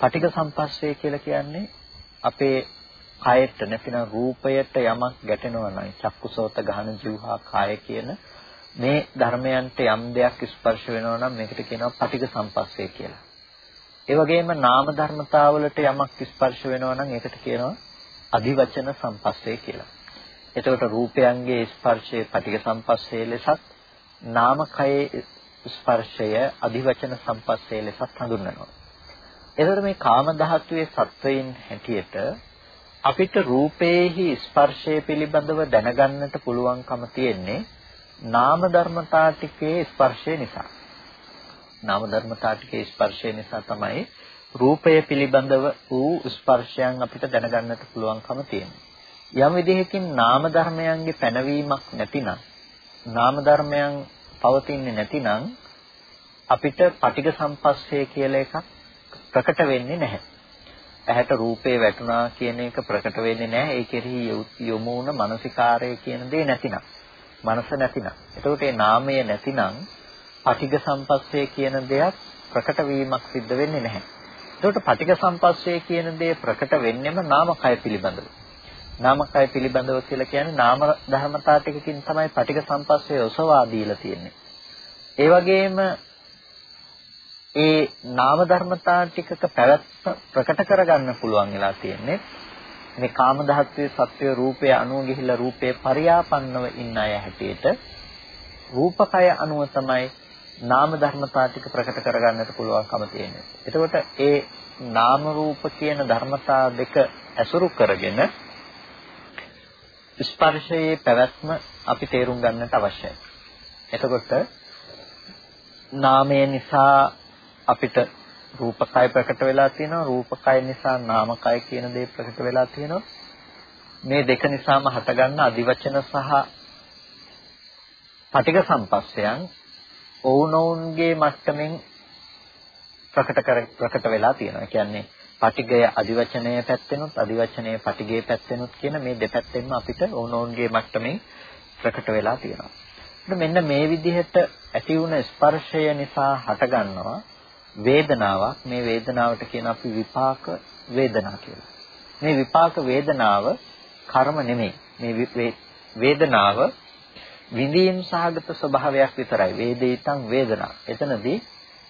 පටිඝ සම්පස්සේ කියලා කියන්නේ අපේ කයට නැතිනම් රූපයට යමක් ගැටෙනවා නම් චක්කුසෝත ගහන જીවහා කාය කියන මේ ධර්මයන්ට යම් දෙයක් ස්පර්ශ වෙනවා නම් මේකට කියනවා පටිඝ සම්පස්සේ කියලා. ඒ වගේම නාම ධර්මතාවලට යමක් ස්පර්ශ වෙනවා නම් ඒකට කියනවා අධිවචන සම්පස්සේ කියලා. එතකොට රූපයන්ගේ ස්පර්ශයේ පටිඝ සම්පස්සේ ලෙසත් නාමකයේ ස්පර්ශය අධිවචන සම්පස්සේ ලෙසත් හඳුන්වනවා. එතකොට මේ කාම ධාතුවේ සත්වයින් හැටියට අපිට රූපේහි ස්පර්ශය පිළිබඳව දැනගන්නට පුළුවන්කම තියෙන්නේ නාම ධර්මතා ටිකේ ස්පර්ශය නිසා. නාම ධර්මතා ටිකේ ස්පර්ශය නිසා තමයි රූපය පිළිබඳව වූ ස්පර්ශයන් අපිට දැනගන්නට පුළුවන්කම තියෙන්නේ. යම් විදිහකින් නාම ධර්මයන්ගේ පැනවීමක් නැතිනම් නාම ධර්මයන් පවතින්නේ නැතිනම් අපිට පටිඝ සම්පස්සේ කියලා එකක් ප්‍රකට වෙන්නේ නැහැ. ඇහැට රූපේ වැටුණා කියන එක ප්‍රකට වෙන්නේ නැහැ. ඒ කෙරෙහි යොමු වුණ මානසිකාරය කියන දේ නැතිනම්. මනස නැතිනම්. එතකොට මේ නාමය නැතිනම් පටිඝ සම්පස්සේ කියන දෙයක් ප්‍රකට වීමක් සිද්ධ වෙන්නේ නැහැ. එතකොට පටිඝ සම්පස්සේ කියන දේ ප්‍රකට වෙන්නෙම නාමකය පිළිබඳව. නාමකය පිළිබඳව කියලා කියන්නේ නාම ධර්මතා ටිකකින් තමයි පටිඝ සම්පස්සේ ඔසවා දීලා තියෙන්නේ. ඒ වගේම ඒ නාම ධර්මතා ටිකක පැවැත්ම ප්‍රකට කරගන්න පුළුවන් වෙලා තියෙන්නේ මේ කාම ධාතුවේ සත්‍ය රූපය අනුව ගිහිල්ලා රූපේ පරියාපන්නව ඉන්න අය හැටියට රූපකය අනුව තමයි නාම ධර්මතා ටික ප්‍රකට කරගන්නට පුළුවන්කම තියෙන්නේ. එතකොට ඒ නාම රූප කියන ධර්මතා දෙක ඇසුරු කරගෙන ස්පර්ශයේ පැවැත්ම අපි තේරුම් ගන්නට අවශ්‍යයි. එතකොට නාමය නිසා අපිට රූපකය ප්‍රකට වෙලා තියෙනවා රූපකය නිසා නාමකය කියන දේ ප්‍රකට වෙලා තියෙනවා මේ දෙක නිසාම හටගන්න අදිවචන සහ පටික සම්පස්සයන් ඔවුනොවුන්ගේ මට්ටමින් ප්‍රකට කර ප්‍රකට වෙලා තියෙනවා. කියන්නේ පටිගය අදිවචනයේ පැත්තෙනුත් අදිවචනයේ පටිගයේ පැත්තෙනුත් කියන මේ දෙපැත්තෙන්ම අපිට ඕනෝන්ගේ මට්ටමින් ප්‍රකට වෙලා තියෙනවා. මෙන්න මේ විදිහට ඇති වුණ ස්පර්ශය නිසා හටගන්නවා වේදනාවක් මේ වේදනාවට කියන අපි විපාක වේදනා කියලා. මේ විපාක වේදනාව කර්ම නෙමෙයි. මේ වේදනාව විඳීම් සහගත ස්වභාවයක් විතරයි. වේදිතං වේදනා. එතනදී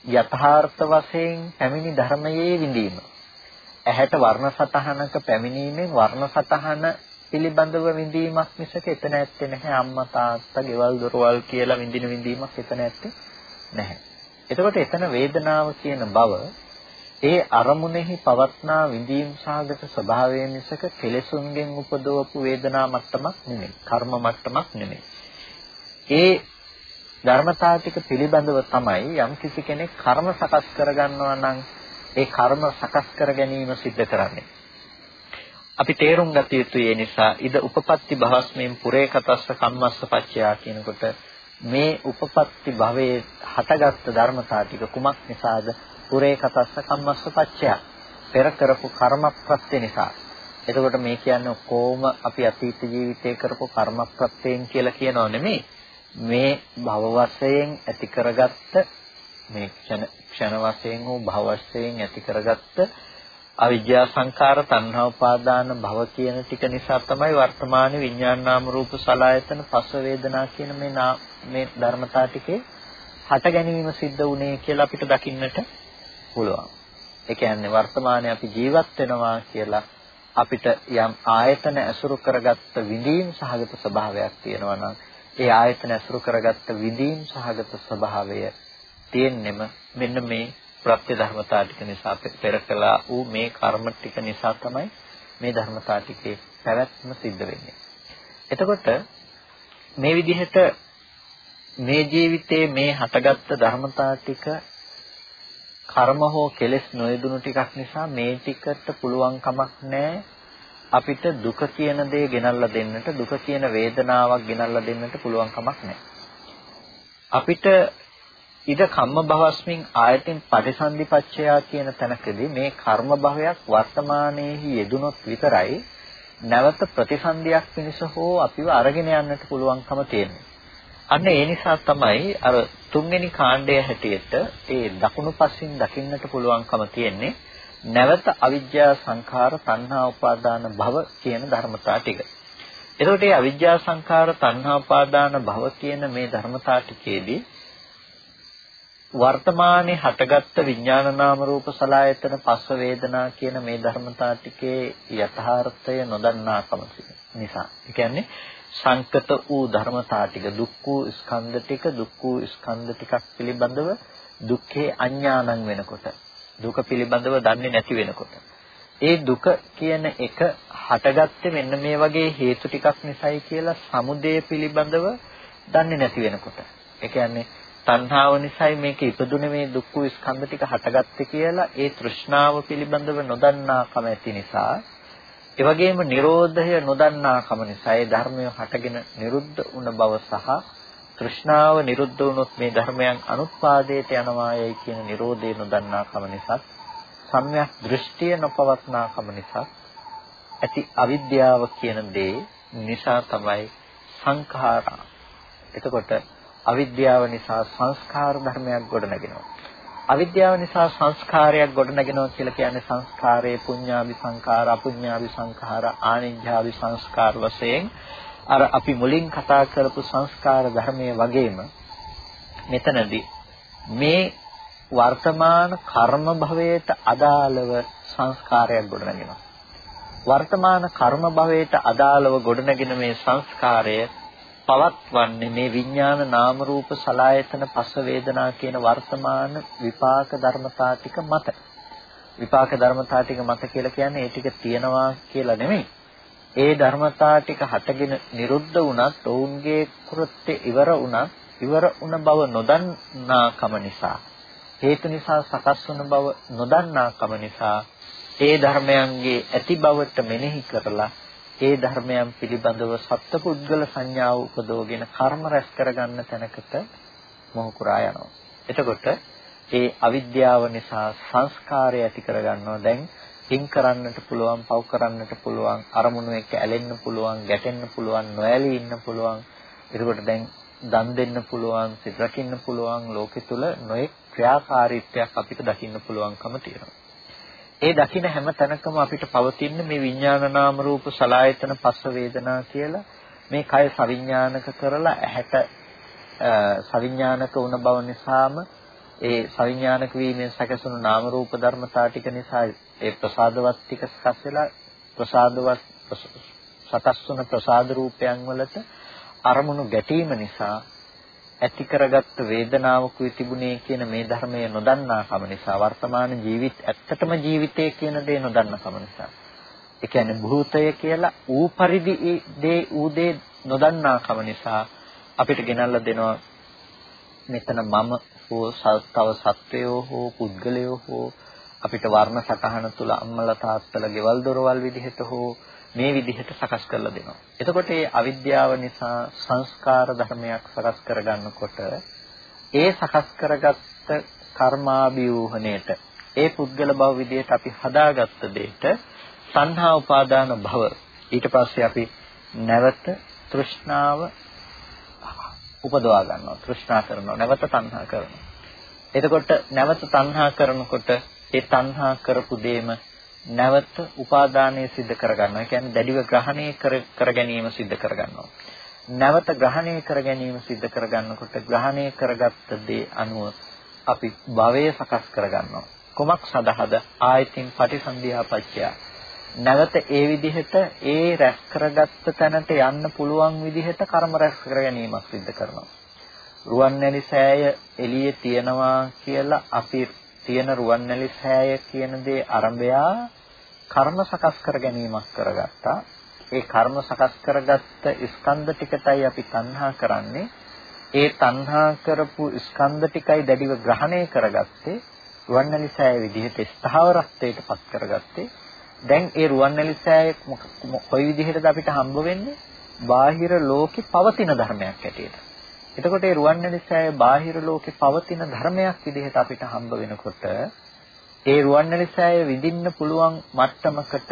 යථාර්ථ වශයෙන් පැමිණි ධර්මයේ විඳීම. ඇහැට වර්ණ සතහනක පැමිණීමෙන් වර්ණ සතහන පිළිබඳව විඳීමක් මිසක එතන ඇත්තේ නැහැ අම්මා තාත්තා ගෙවල් දොරවල් කියලා විඳින විඳීමක් එතන ඇත්තේ නැහැ. එතකොට එතන වේදනාව කියන බව ඒ අරමුණෙහි පවත්නා විඳීම් සාගත ස්වභාවය මිසක කෙලෙසුන්ගෙන් උපදවපු වේදනා මට්ටමක් නෙමෙයි. කර්ම මට්ටමක් නෙමෙයි. ඒ ධර්මතා ටික පිළිබඳව තමයි යම් කිසි කෙනෙක් කර්ම සකස් කරගන්නවා නම් ඒ කර්ම සකස් කර ගැනීම සිද්ධ කරන්නේ. අපි තේරුම් ගත යුතුයි ඒ නිසා ඉද උපපත්ති භවස්මෙන් පුරේ කතස්ස කම්මස්ස පච්චයා කියනකොට මේ උපපත්ති භවයේ හටගත් ධර්මතා ටික කුමක් නිසාද? පුරේ කතස්ස කම්මස්ස පච්චයා. පෙර කරපු කර්මප්‍රත්‍ය නිසා. එතකොට මේ කියන්නේ කොහොම අපි අතීත ජීවිතේ කරපු කර්මප්‍රත්‍යයෙන් කියලා කියනව නෙමෙයි. මේ භව වශයෙන් ඇති කරගත්ත මේ ක්ෂණ ක්ෂණ වශයෙන් හෝ භව වශයෙන් ඇති කරගත්ත අවිද්‍යා සංඛාර තණ්හා උපාදාන භව කියන ටික නිසා තමයි වර්තමාන විඥාන නාම රූප සලආයතන පස්ස වේදනා කියන මේ මේ ධර්මතා ටිකේ හට ගැනීම සිද්ධ වුණේ කියලා අපිට දකින්නට පුළුවන්. ඒ කියන්නේ වර්තමානයේ අපි ජීවත් වෙනවා කියලා අපිට යම් ආයතන ඇසුරු කරගත්ත විඳීම් සහගත ස්වභාවයක් තියෙනවා නම් ඒ ආයතන ඇසුරු කරගත්ත විඳීම් සහගත ස්වභාවය තියෙන්නෙම මෙන්න මේ ප්‍රත්‍ය ධර්මතා ටික නිසා පෙර කළා වූ මේ කර්ම ටික නිසා තමයි මේ ධර්මතා ටිකේ පැවැත්ම සිද්ධ වෙන්නේ. එතකොට මේ විදිහට මේ ජීවිතයේ මේ හටගත්ත ධර්මතා ටික කර්ම හෝ කෙලෙස් නොයදුණු ටිකක් නිසා මේ ටිකට පුළුවන් කමක් නැහැ අපිට දුක කියන දේ ගෙනල්ලා දෙන්නට දුක කියන වේදනාවක් ගෙනල්ලා දෙන්නට පුළුවන් කමක් නැහැ. අපිට ඉද කම්ම භවස්මින් ආයතින් පටිසන්ධිපච්චයා කියන තැනකදී මේ කර්ම භවයක් වර්තමානයේහි යෙදුනොත් විතරයි නැවත ප්‍රතිසන්දියක් පිණිස හෝ අපිව අරගෙන යන්නට පුළුවන්කම තියෙන්නේ. අන්න ඒ නිසා තමයි අර තුන්වෙනි කාණ්ඩය හැටියට ඒ දකුණු පසින් දකින්නට පුළුවන්කම තියෙන්නේ නැවත අවිජ්ජා සංඛාර තණ්හා උපාදාන භව කියන ධර්මතා ටික. එතකොට මේ අවිජ්ජා සංඛාර තණ්හා උපාදාන භව කියන මේ ධර්මතා ටිකේදී වර්තමානයේ හටගත්ත විඥාන නාම රූප සලආයතන පස්ස වේදනා කියන මේ ධර්මතා ටිකේ යථාර්ථය නොදන්නාකම නිසා. ඒ කියන්නේ සංකත වූ ධර්මතා ටික දුක් වූ ස්කන්ධ ටික දුක් වූ ස්කන්ධ ටිකක් පිළිබඳව දුක්ඛේ අඥානං වෙනකොට දුක පිළිබඳව දන්නේ නැති වෙනකොට. ඒ දුක කියන එක හටගත්තේ මෙන්න මේ වගේ හේතු ටිකක් නිසායි කියලා සමුදය පිළිබඳව දන්නේ නැති වෙනකොට. ඒ කියන්නේ තණ්හාව නිසායි මේක ඉපදුනේ මේ දුක් වූ ස්කන්ධ ටික හටගත්තේ කියලා ඒ තෘෂ්ණාව පිළිබඳව නොදන්නාකම ඇති නිසා ඒ වගේම Nirodhaය නොදන්නාකම නිසා ඒ ධර්මය හටගෙන නිරුද්ධ වුණ බව සහ තෘෂ්ණාව නිරුද්ධ වුණොත් මේ ධර්මයන් අනුත්පාදයට යනවායයි කියන Nirodhe නොදන්නාකම නිසා සම්‍යක් දෘෂ්ටිය නොපවත්නාකම නිසා ඇති අවිද්‍යාව කියන දේ නිසා තමයි සංඛාරා. එතකොට අවිද්‍යාව නිසා සංස්කාර ධර්මයක් ගොඩනගෙනවා. අවිද්‍යාව නිසා සංස්කාරයක් ගොඩනගෙනවා කියලා කියන්නේ සංස්කාරයේ පුඤ්ඤාභි සංඛාර, අපුඤ්ඤාභි සංඛාර, ආනිඤ්ඤාභි සංස්කාර වශයෙන් අර අපි මුලින් කතා කරපු සංස්කාර ධර්මයේ වගේම මෙතනදී මේ වර්තමාන කර්ම භවයට අදාළව සංස්කාරයක් ගොඩනගෙනවා. වර්තමාන කර්ම භවයට අදාළව ගොඩනගෙන මේ සංස්කාරය පවත්වන්නේ මේ විඥාන නාම රූප සලායතන පස වේදනා කියන වර්තමාන විපාක ධර්මතා ටික මත. විපාක ධර්මතා ටික මත කියලා කියන්නේ ඒ ටික තියනවා කියලා නෙමෙයි. ඒ ධර්මතා ටික හටගෙන නිරුද්ධ වුණත් ඔවුන්ගේ කෘත්‍ය ඉවර වුණත් ඉවර වුණ බව නොදන්නාකම නිසා හේතු නිසා සකස් වුණ බව නොදන්නාකම නිසා ඒ ධර්මයන්ගේ ඇති බවට මෙනෙහි කරලා ඒ ධර්මයන් පිළිබඳව සත්පුද්ගල සංඥාව උපදවගෙන කර්ම රැස් කරගන්න තැනකට මොහු කුරා යනවා. එතකොට ඒ අවිද්‍යාව නිසා සංස්කාරය ඇති කරගන්නවා. දැන් පින් කරන්නට පුළුවන්, පව් කරන්නට පුළුවන්, අරමුණු එක්ක ඇලෙන්න පුළුවන්, ගැටෙන්න පුළුවන්, නොඇලී ඉන්න පුළුවන්. එතකොට දැන් දන් දෙන්න පුළුවන්, සිත රකින්න පුළුවන් ලෝකෙ තුල නොඑක් ක්‍රියාකාරීත්වයක් අපිට දකින්න පුළුවන්කම තියෙනවා. ඒ දකින හැම තැනකම අපිට පවතින මේ විඥාන නාම රූප සලායතන පස්ස වේදනා කියලා මේ කය සවිඥානික කරලා ඇහැට සවිඥානික වුණ බව නිසාම ඒ සවිඥානික වීමෙන් සැකසුණු නාම රූප ධර්මතා ටික නිසා ඒ ප්‍රසාදවත් ටික සකස් වෙලා ප්‍රසාදවත් සකස් වුණ ප්‍රසාද රූපයන් වලට අරමුණු ගැටීම නිසා ඇති කරගත්ත වේදනාවකුයි තිබුණේ කියන මේ ධර්මය නොදන්නාකම නිසා වර්තමාන ජීවිත ඇත්තටම ජීවිතය කියන දේ නොදන්නාකම නිසා. ඒ කියන්නේ භූතය කියලා ඌ පරිදි දේ ඌ දේ නොදන්නාකම නිසා අපිට ගෙනල්ලා දෙනවා මෙතන මම හෝ තව සත්වයෝ හෝ පුද්ගලයෝ හෝ අපිට වර්ණ සටහන තුල අම්මලා තාත්තලා ගෙවල් දොරවල් විදිහට හෝ මේ විදිහට සකස් කරලා දෙනවා. එතකොට මේ අවිද්‍යාව නිසා සංස්කාර ධර්මයක් සකස් කරගන්නකොට ඒ සකස් කරගත්ත කර්මාභියෝහණයට ඒ පුද්ගල භව විදිහට අපි හදාගත්ත දෙයට සංහා උපාදාන භව ඊට පස්සේ අපි නැවත තෘෂ්ණාව උපදවා ගන්නවා තෘෂ්ණා කරනවා නැවත තණ්හා කරනවා එතකොට නැවත තණ්හා කරනකොට ඒ තණ්හා කරපු දෙයම නැවත උපාදානය සිද්ධ කරගන්නවා. ඒ කියන්නේ දැඩිව ග්‍රහණය කර කර ගැනීම සිද්ධ කරගන්නවා. නැවත ග්‍රහණය කර ගැනීම සිද්ධ කරගන්නකොට ග්‍රහණය කරගත්ත දේ අනුව අපි භවය සකස් කරගන්නවා. කොමක් සඳහාද? ආයතින් පටිසන්ධියාපච්චය. නැවත ඒ විදිහට ඒ රැස් කරගත්ත තැනට යන්න පුළුවන් විදිහට කර්ම රැස් කර ගැනීමක් සිද්ධ කරනවා. රුවන්වැලි සෑය එළියේ තියනවා කියලා අපි තියෙන රුවන්වැලි සෑය කියන දේ අරඹයා කර්ම සකස් කර ගැනීමක් කරගත්තා. ඒ කර්ම සකස් කරගත්ත ස්කන්ධ ටිකටයි අපි තණ්හා කරන්නේ. ඒ තණ්හා කරපු ස්කන්ධ ටිකයි දැඩිව ග්‍රහණය කරගත්තේ රුවන්වැලි සෑය විදිහට ස්ථාවරත්වයට පත් කරගත්තේ. දැන් ඒ රුවන්වැලි සෑය කොයි විදිහටද අපිට හම්බ වෙන්නේ? බාහිර ලෝකේ පවතින ධර්මයක් ඇටියට. එතකොට ඒ රුවන්වැලිසෑය බාහිර ලෝකේ පවතින ධර්මයක් විදිහට අපිට හම්බ වෙනකොට ඒ රුවන්වැලිසෑය විඳින්න පුළුවන් මට්ටමකට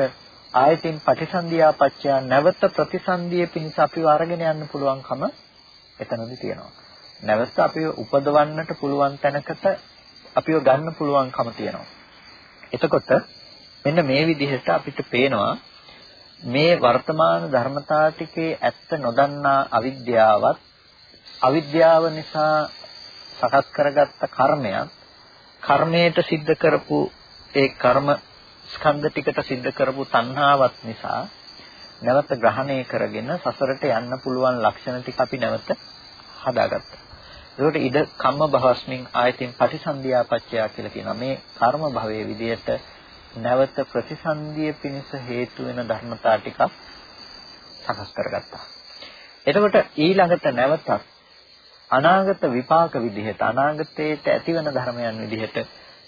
ආයතින් පටිසන්ධියාපච්චය නැවත ප්‍රතිසන්ධිය පිණිස අපිව අරගෙන යන්න පුළුවන්කම එතනදි තියෙනවා. නැවත අපිව උපදවන්නට පුළුවන් තැනකට අපිව ගන්න පුළුවන්කම තියෙනවා. එතකොට මෙන්න මේ විදිහට අපිට පේනවා මේ වර්තමාන ධර්මතා ටිකේ ඇත්ත නොදන්නා අවිද්‍යාවත් අවිද්‍යාව නිසා සකස් කරගත්ත කර්මයක් කර්මයට සිද්ධ කරපු ඒ කර්ම ස්කන්ධ ටිකට සිද්ධ කරපු තණ්හාවත් නිසා නැවත ග්‍රහණය කරගෙන සසරට යන්න පුළුවන් ලක්ෂණ ටික අපි නැවත හදාගත්තා. ඒකට ඉද කම්ම භවස්මින් ආයතින් පටිසන්ධියාපච්චය කියලා කියනවා. මේ කර්ම භවයේ විදියට නැවත ප්‍රතිසන්දිය පිණිස හේතු වෙන ධර්මතා ටිකක් සකස් කරගත්තා. එතකොට ඊළඟට නැවතත් අනාගත විපාක විදිහට අනාගතයට ඇතිවන ධර්මයන් විදිහට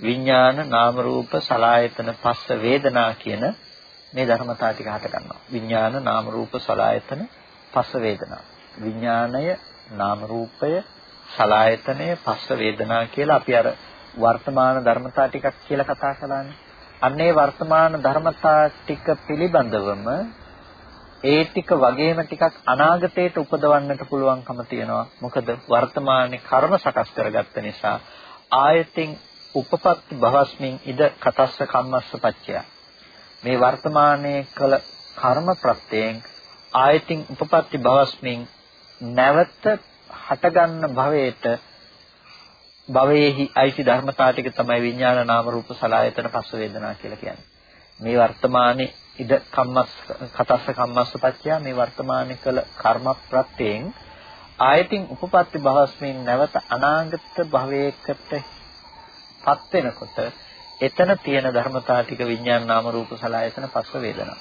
විඥාන නාම රූප සලායතන පස්ස වේදනා කියන මේ ධර්මතා ටික හට ගන්නවා. විඥාන නාම රූප සලායතන පස්ස වේදනා. විඥාණය නාම රූපය සලායතනය පස්ස වේදනා කියලා අපි අර වර්තමාන ධර්මතා ටිකක් කියලා කතා කළානේ. අන්නේ වර්තමාන ධර්මතා ටික පිළිබඳවම ඒ ටික වගේම ටිකක් අනාගතයට උපදවන්නට පුළුවන්කම තියෙනවා. මොකද වර්තමානයේ කර්ම සකස් කරගත්ත නිසා ආයතින් උපපත්ති භවස්මින් ඉද කතස්ස කම්මස්ස පච්චය. මේ වර්තමානයේ කළ කර්ම ප්‍රත්‍යයෙන් ආයතින් උපපත්ති භවස්මින් නැවත හටගන්න භවයට භවයේහි අයිති ධර්මතා ටික තමයි විඥාන නාම රූප සලආයතන පස්ස වේදනා කියලා කියන්නේ. මේ වර්තමානයේ ඉද කම්මස් කතස්ස කම්මස්ස පත්‍යා මේ වර්තමානයේ කළ කර්ම ප්‍රත්‍යයෙන් ආයතින් උපපත්ති භවස්මින් නැවත අනාගත භවයකට පත් වෙනකොට එතන තියෙන ධර්මතා ටික විඥාන නාම රූප සලආයතන පස්ස වේදනා.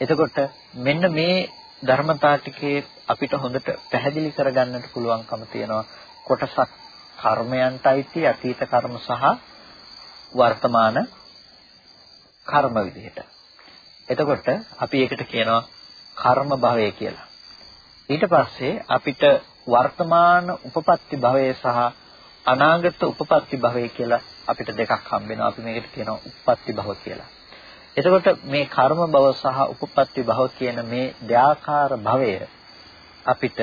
එතකොට මෙන්න මේ ධර්මතා ටිකේ අපිට හොඳට පැහැදිලි කරගන්නට පුළුවන්කම තියෙනවා කොටසක් කර්මයන්ටයි අතීත කර්ම සහ වර්තමාන කර්ම විදිහට. එතකොට අපි ඒකට කියනවා කර්ම භවය කියලා. ඊට පස්සේ අපිට වර්තමාන උපපත්ති භවය සහ අනාගත උපපත්ති භවය කියලා අපිට දෙකක් හම්බ වෙනවා. අපි මේකට කියනවා උපපත්ති භව කියලා. එතකොට මේ කර්ම භව සහ උපපත්ති භව කියන මේ දෙආකාර භවය අපිට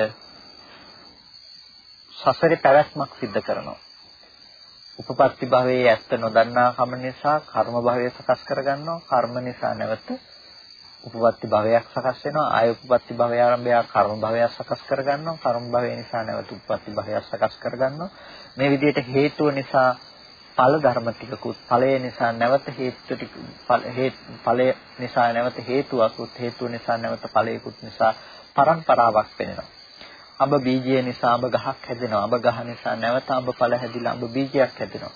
සසරේ පැවැත්මක් සිද්ධ කරනවා. උපපත්ති භවයේ ඇත්ත නොදන්නා කම නිසා කර්ම භවය සකස් කරගන්නවා. කර්ම නිසා නැවත උපපත්ති භවයක් සකස් වෙනවා. ආය උපපත්ති භවය ආරම්භය කර්ම භවයක් සකස් කරගන්නවා. කර්ම භවය නිසා නැවත උපපත්ති භවයක් සකස් කරගන්නවා. මේ විදිහට හේතුව නිසා ඵල ධර්ම ටිකකුත් ඵලය නිසා නැවත හේතු ටික ඵලය නිසා නැවත හේතුවකුත් හේතුව නිසා නැවත ඵලයකුත් නිසා පරම්පරාවක් වෙනවා. අඹ බීජය නිසා අඹ ගහක් හැදෙනවා. අඹ ගහ නිසා නැවත අඹ ඵල හැදිලා අඹ බීජයක් හැදෙනවා.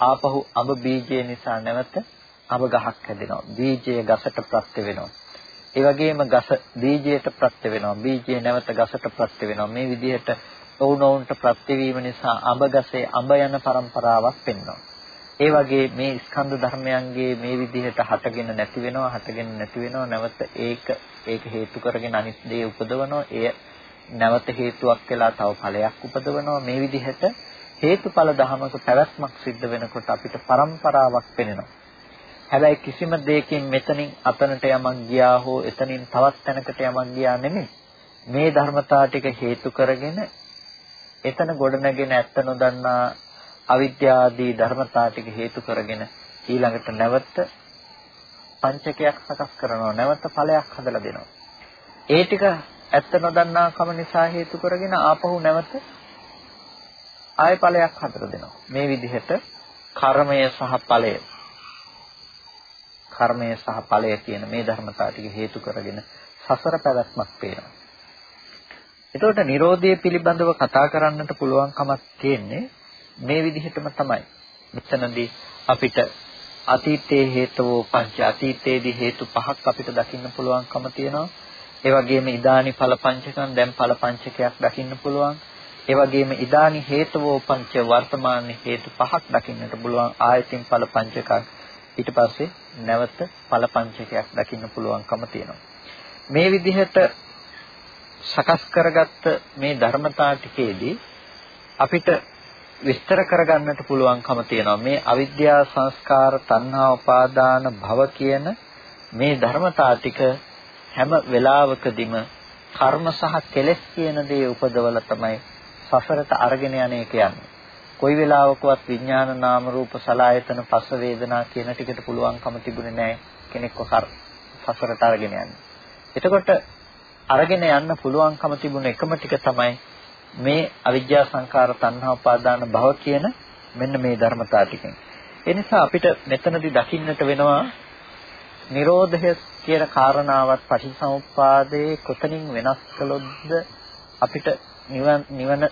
ආපහු අඹ බීජය නිසා නැවත අඹ ගහක් හැදෙනවා. බීජය ගසට ප්‍රත්‍ය වෙනවා. ඒ වගේම ගස බීජයට ප්‍රත්‍ය වෙනවා. බීජය නැවත ගසට ප්‍රත්‍ය වෙනවා. මේ විදිහට ඔවුනොවුන්ට ප්‍රත්‍ය වීම නිසා අඹ ගසේ අඹ යන પરම්පරාවක් පෙන්වනවා. ඒ වගේ මේ ස්කන්ධ ධර්මයන්ගේ මේ විදිහට හටගෙන නැති වෙනවා, හටගෙන නැති වෙනවා. නැවත ඒක ඒක හේතු කරගෙන අනිත් දේ උපදවනවා. එය නැවත හේතුවක් වෙලා තව ඵලයක් උපදවනවා මේ විදිහට හේතුඵල ධමක පැවැත්මක් සිද්ධ වෙනකොට අපිට પરම්පරාවක් පෙනෙනවා හැබැයි කිසිම දෙයකින් මෙතනින් අතනට යමක් ගියා හෝ එතනින් තවත් තැනකට යමක් ගියා නෙමෙයි. මේ ධර්මතා ටික හේතු කරගෙන එතන ගොඩනගෙන ඇත්ත නොදන්නා අවිද්‍යාදී ධර්මතා ටික හේතු කරගෙන ඊළඟට නැවත පංචකයක් සකස් කරනවා නැවත ඵලයක් හදලා දෙනවා. ඒ ටික ඇත්ත නොදන්නා කම නිසා හේතු කරගෙන ආපහු නැවත ආය ඵලයක් හදලා දෙනවා. මේ විදිහට කර්මය සහ ඵලය කර්මය සහ ඵලය කියන මේ ධර්මතා ටික හේතු කරගෙන සසර පැවැත්මක් පේනවා. එතකොට Nirodhe පිළිබඳව කතා කරන්නට පුළුවන්කමක් තියෙන්නේ මේ විදිහටම තමයි. මෙතනදී අපිට අතීතයේ හේතවෝ පංච අතීතයේදී හේතු පහක් අපිට දකින්න පුළුවන්කම තියෙනවා. ඒ වගේම ඉදානි ඵල පංචකම් දැන් ඵල පංචකයක් දකින්න පුළුවන්. ඒ වගේම ඉදානි හේතවෝ පංච වර්තමාන හේතු පහක් දකින්නට පුළුවන් ආයතින් ඵල පංචකක් ඊට පස්සේ නැවත ඵල පංචකයක් දකින්න පුළුවන්කම තියෙනවා. මේ විදිහට සකස් කරගත්ත මේ ධර්මතා ටිකේදී අපිට විස්තර කරගන්නට පුළුවන්කම තියෙනවා මේ අවිද්‍යා සංස්කාර තණ්හා උපාදාන භව කියන මේ ධර්මතා ටික හැම වෙලාවකදීම කර්ම සහ කෙලෙස් කියන දේ උපදවල තමයි සසරට අරගෙන යන එක යන්නේ. කොයි වෙලාවකවත් විඥාන නාම රූප සලායතන පස වේදනා කියන ටිකට පුළුවන්කම තිබුණේ නැහැ කෙනෙක්ව සසරට අරගෙන යන්න. එතකොට අරගෙන යන්න පුළුවන්කම තිබුණ එකම ටික තමයි මේ අවිජ්ජා සංකාර තණ්හා උපාදාන භව කියන මෙන්න මේ ධර්මතා ටිකෙන්. ඒ නිසා අපිට මෙතනදී දකින්නට වෙනවා නිරෝධය කියන කාරණාවත් පටිසමුප්පාදයේ කොතනින් වෙනස් කළොත්ද අපිට නිවන නිවන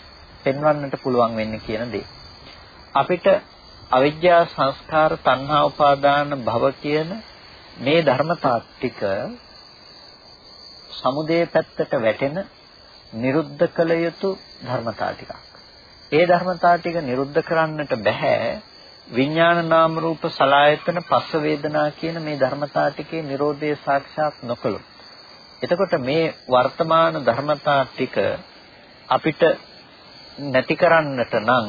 පෙන්වන්නට පුළුවන් වෙන්නේ කියන දේ. අපිට අවිද්‍යා සංස්කාර තණ්හා උපාදාන භව කියන මේ ධර්මතා ටික සමුදේ පැත්තට වැටෙන නිරුද්ධ කළ යුතු ධර්මතා ටිකක්. ඒ ධර්මතා ටික නිරුද්ධ කරන්නට බෑ විඥාන නාම රූප සලායතන පස්ස වේදනා කියන මේ ධර්මතා ටිකේ Nirodhe සාක්ෂාත් නොකළොත්. එතකොට මේ වර්තමාන ධර්මතා ටික අපිට නැති කරන්නට නම්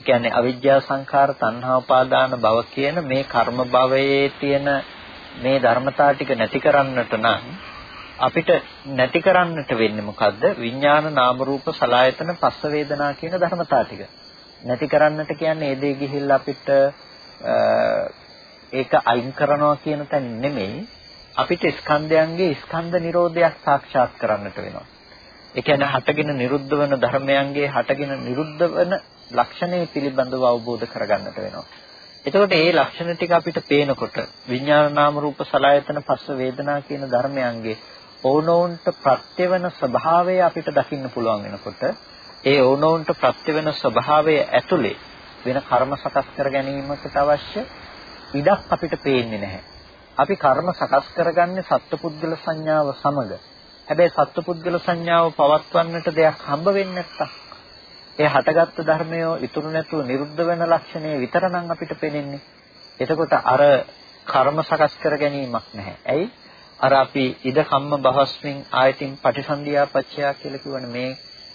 කියන්නේ අවිජ්ජා සංඛාර තණ්හා උපාදාන භව කියන මේ කර්ම භවයේ තියෙන මේ ධර්මතා ටික නැති කරන්නට නම් අපිට නැති කරන්නට වෙන්නේ මොකද්ද? විඥාන නාම රූප සලායතන පස්ස වේදනා කියන ධර්මතා ටික. නැති කරන්නට කියන්නේ ඒ දේ ගිහිල්ලා අපිට ඒක අයින් කරනවා කියන තැන නෙමෙයි. අපිට ස්කන්ධයන්ගේ ස්කන්ධ නිරෝධයක් සාක්ෂාත් කරන්නට වෙනවා. ඒ කියන්නේ හටගෙන නිරුද්ධ වන ධර්මයන්ගේ හටගෙන නිරුද්ධ වන ලක්ෂණය පිළිබඳව අවබෝධ කරගන්නට වෙනවා. එතකොට මේ ලක්ෂණ ටික අපිට පේනකොට විඥාන නාම රූප සලආයතන පස්ස වේදනා කියන ධර්මයන්ගේ ඕනෝන්ට ප්‍රත්‍යවන ස්වභාවය අපිට දකින්න පුළුවන් වෙනකොට ඒ ඕනෝන්ට ප්‍රත්‍යවන ස්වභාවය ඇතුලේ වෙන කර්ම සකස් කර ගැනීමකට අවශ්‍ය ඉඩක් අපිට පේන්නේ නැහැ. අපි කර්ම සකස් කරගන්නේ සත්පුද්ගල සංඥාව සමග. හැබැයි සත්පුද්ගල සංඥාව පවත්වන්නට දෙයක් හම්බ වෙන්නේ නැත්තම් ඒ හටගත්තු ධර්මය ඉතුරු නැතුව නිරුද්ධ වෙන ලක්ෂණය විතරනම් අපිට පේන්නේ. එතකොට අර කර්ම සකස් කර ගැනීමක් නැහැ. ඇයි? අර අපි ඉද කම්ම බහස්මින් ආයතින් පටිසන්ධියාපච්චය කියලා කියවනේ මේ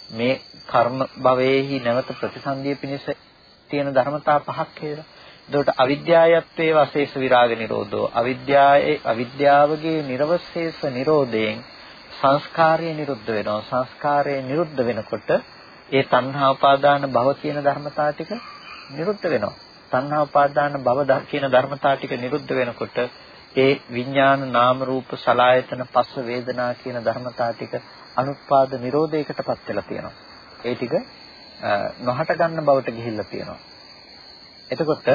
මේ කර්ම භවයේහි නැවත ප්‍රතිසන්දිය පිණිස තියෙන ධර්මතා පහක් කියලා. එතකොට අවිද්‍යාවත්වයේ වශේෂ විරාග නිරෝධෝ අවිද්‍යාවේ අවිද්‍යාවගේ නිර්වශේෂ නිරෝධයෙන් සංස්කාරය නිරුද්ධ වෙනවා. සංස්කාරය නිරුද්ධ වෙනකොට ඒ තණ්හා උපාදාන භව කියන ධර්මතා ටික නිරුද්ධ වෙනවා. තණ්හා උපාදාන භව කියන ධර්මතා ටික නිරුද්ධ වෙනකොට ඒ විඥාන නාම රූප සලායතන පස්ස වේදනා කියන ධර්මතා ටික අනුත්පාද නිරෝධයකටපත් වෙලා තියෙනවා. ඒ ටික නොහට ගන්න බවට ගිහිල්ලා තියෙනවා. එතකොට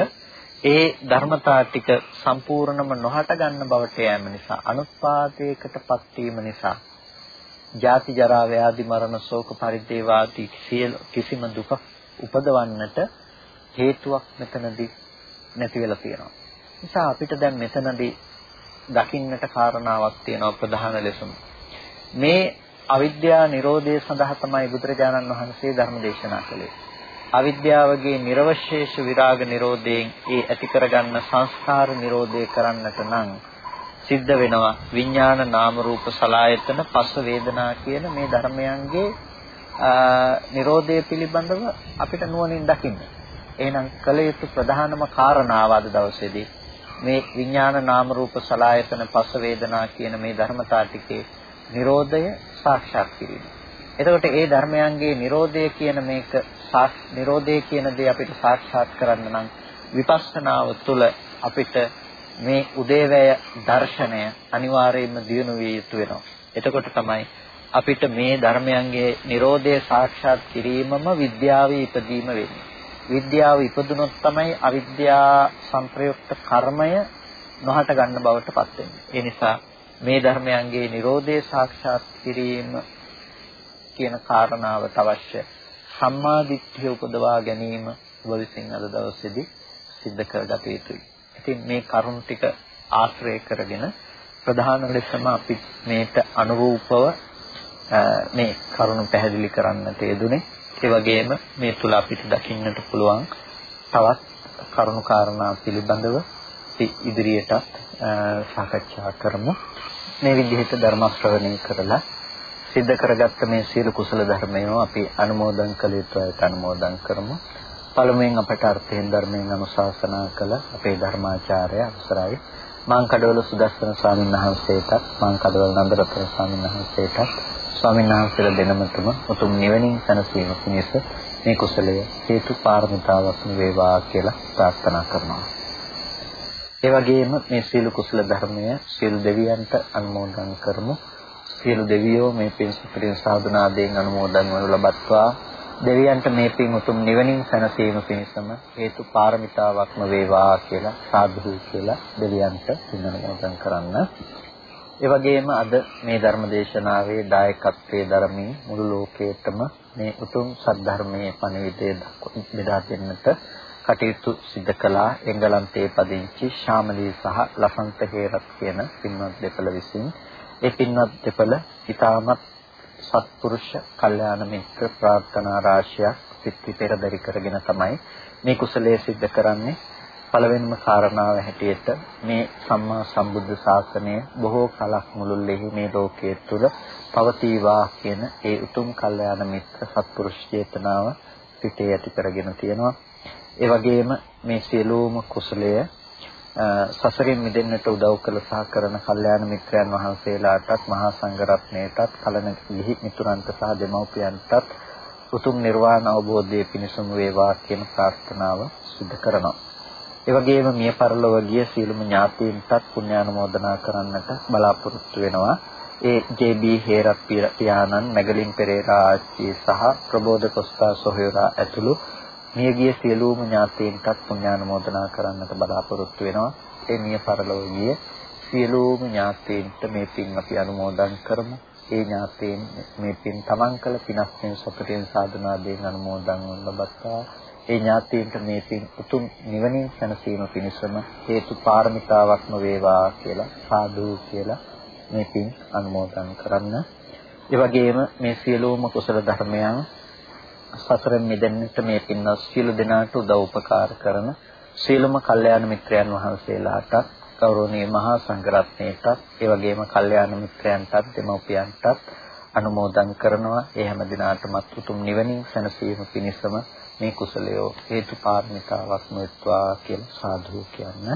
ඒ ධර්මතා ටික සම්පූර්ණම නොහට ගන්න බවට යෑම නිසා අනුත්පාදයකටපත් වීම නිසා ජාති ජරා ව්‍යාධි මරණ ශෝක පරිදේව ආදී කිසිම දුක උපදවන්නට හේතුවක් මෙතනදී නැති වෙලා තියෙනවා. නිසා අපිට දැන් මෙතනදී දකින්නට කාරණාවක් තියෙනවා ප්‍රධාන ලෙසම. මේ අවිද්‍යා නිරෝධය සඳහා තමයි බුදුරජාණන් වහන්සේ ධර්ම දේශනා කළේ. අවිද්‍යාවගේ නිර්වශේෂ විරාග නිරෝධයෙන් ඒ ඇති කරගන්න සංස්කාර නිරෝධය කරන්නට නම් සිද්ධ වෙනවා විඥාන නාම රූප සලායතන පස්ස වේදනා කියන මේ ධර්මයන්ගේ නිරෝධය පිළිබඳව අපිට නුවණින් දකින්න. එහෙනම් කල යුතු ප්‍රධානම කාරණාව අද දවසේදී මේ විඥාන නාම රූප සලායතන පස්ස වේදනා කියන මේ ධර්මතා ටිකේ නිරෝධය සාක්ෂාත් කිරීම. එතකොට ඒ ධර්මයන්ගේ නිරෝධය කියන මේක නිරෝධය කියන දේ අපිට සාක්ෂාත් කරන්න නම් විපස්සනාව තුළ අපිට මේ උදේවැය දර්ශනය අනිවාර්යයෙන්ම දියුණු විය යුතු වෙනවා. එතකොට තමයි අපිට මේ ධර්මයන්ගේ Nirodhe සාක්ෂාත් කිරීමම විද්‍යාවේ ඉපදීම වෙන්නේ. විද්‍යාව ඉපදුනොත් තමයි අවිද්‍යා සංප්‍රයුක්ත කර්මය නොහට ගන්න බවට පත් වෙන්නේ. ඒ නිසා මේ ධර්මයන්ගේ Nirodhe සාක්ෂාත් කිරීම කියන කාරණාවට අවශ්‍ය සම්මා දිට්ඨිය උපදවා ගැනීම ඔබ විසින් අද දවසේදී සිද්ධ කරගත යුතුයි. ඉතින් මේ කරුණ ටික ආශ්‍රය කරගෙන ප්‍රධාන ලෙසම අපි මේට අනුරූපව මේ කරුණ පැහැදිලි කරන්නට යෙදුනේ. ඒ වගේම මේ තුල අපිට දකින්නට පුළුවන් තවත් කරුණු කාරණා පිළිබඳව ඉදිරියටත් සාකච්ඡා කරමු. මේ විදිහට ධර්ම ශ්‍රවණය කරලා සිද්ධ කරගත්ත මේ සීල කුසල ධර්මය අපි අනුමෝදන් කළ යුතුයි අනුමෝදන් කරමු. පළමුවෙන් අපට අර්ථයෙන් ධර්මයෙන් අනුශාසනා කළ අපේ ධර්මාචාර්ය අවසරයි මාංකඩවල සුදස්සන ස්වාමීන් වහන්සේටත් මාංකඩවල නන්දරත්න ස්වාමීන් වහන්සේටත් ස්වාමීන් වහන්සේලා දෙනමතුම උතුම් නිවනින් සැනසීම පිණිස මේ කුසලය හේතු පාරමිතාවක් වේවා කියලා ප්‍රාර්ථනා කරනවා. ඒ වගේම මේ සීල කුසල ධර්මය සීල දෙවියන්ට අනුමෝදන් කරමු. සියලු දෙවියෝ මේ පින් සුපිරින් සාධනාදයෙන් අනුමෝදන් වනු ලබත්වා දෙවියන්ට මේ පින් උතුම් නිවනින් සැනසීම පිණිසම හේතු පාරමිතාවක්ම වේවා කියලා සාදු කියලා දෙවියන්ට පින් අනුමෝදන් කරන්න. ඒ වගේම අද මේ ධර්ම දේශනාවේ දායකත්වයේ ධර්මී මුළු ලෝකයටම මේ උතුම් සද්ධර්මයේ පණිවිඩය බෙදා දෙන්නට කටයුතු සිදු කළා එංගලන්තයේ පදිංචි ශාමලී සහ ලසන්ත හේරත් කියන පින්වත් දෙපළ විසින් ඒ පින්වත් දෙපළ ඊටමත් සත්පුරුෂ කල්යාණ මිත්‍ර ප්‍රාර්ථනා රාශියක් සිත්ති පෙරදරි කරගෙන තමයි මේ කුසලයේ සිද්ධ කරන්නේ. පළවෙනිම කාරණාව හැටියට මේ සම්මා සම්බුද්ධ ශාසනය බොහෝ කලක් මුළුල්ලේ මේ ලෝකයේ තුල පවතිවා කියන ඒ උතුම් කල්යාණ මිත්‍ර සත්පුරුෂ චේතනාව පිටේ ඇති කරගෙන තියෙනවා. ඒ වගේම මේ සියලුම කුසලය සසරින් මිදෙන්නට උදව් කළ සහ කරන කල්යාණ මිත්‍රයන් වහන්සේලාටත් මහා සංඝරත්නයටත් කලන ගිහි මිතුරන්ට සහ දෙමව්පියන්ටත් උතුම් නිර්වාණ අවබෝධයේ පිණසම වේවා කියන ප්‍රාර්ථනාව සිදු කරනවා. ඒ වගේම මිය පරලොව ගිය සීලම ඥාතීන්ටත් පුණ්‍යානුමෝදනා කරන්නට බලාපොරොත්තු වෙනවා. ඒ ජේ.බී. හේරත් පියාණන්, නැගලින් පෙරේරා ආච්චි සහ ප්‍රබෝධ කොස්තා සොහයුරා ඇතුළු මියගිය සියලුම ඥාතීන්ටත් පුණ්‍යානුමෝදනා කරන්නට බලාපොරොත්තු වෙනවා. ඒ මිය පරලෝකීය සියලුම ඥාතීන්ට මේ පින් අපි අනුමෝදන් කරමු. ඒ ඥාතීන් මේ පින් තමන් කළ පිනක් මේ සතුටින් සාධනාදයෙන් අනුමෝදන් වන ලබත්තා. ඒ ඥාතීන්ට මේ පින් උතුම් නිවනින් සැනසීම පිණිසම හේතු පාරමිතාවක්ම වේවා කියලා සාදු කියලා මේ පින් අනුමෝදන් කරන්න. ඒ වගේම මේ සියලුම කුසල ධර්මයන් සසරෙන් මිදෙන්නට මේ පින්වත් සියලු දෙනාට උදව් උපකාර කරන සියලුම කල්යාණ මිත්‍රයන් වහන්සේලාට ගෞරවනීය මහා සංඝරත්නයටත් ඒ වගේම කල්යාණ මිත්‍රයන්ටත් දෙමව්පියන්ටත් අනුමෝදන් කරනවා ඒ හැම දිනාටමත් උතුම් නිවනින් සැනසීම පිණිසම මේ කුසලය හේතු පාරමිතාවක් වෙත්වා කියලා සාදු කියන්න.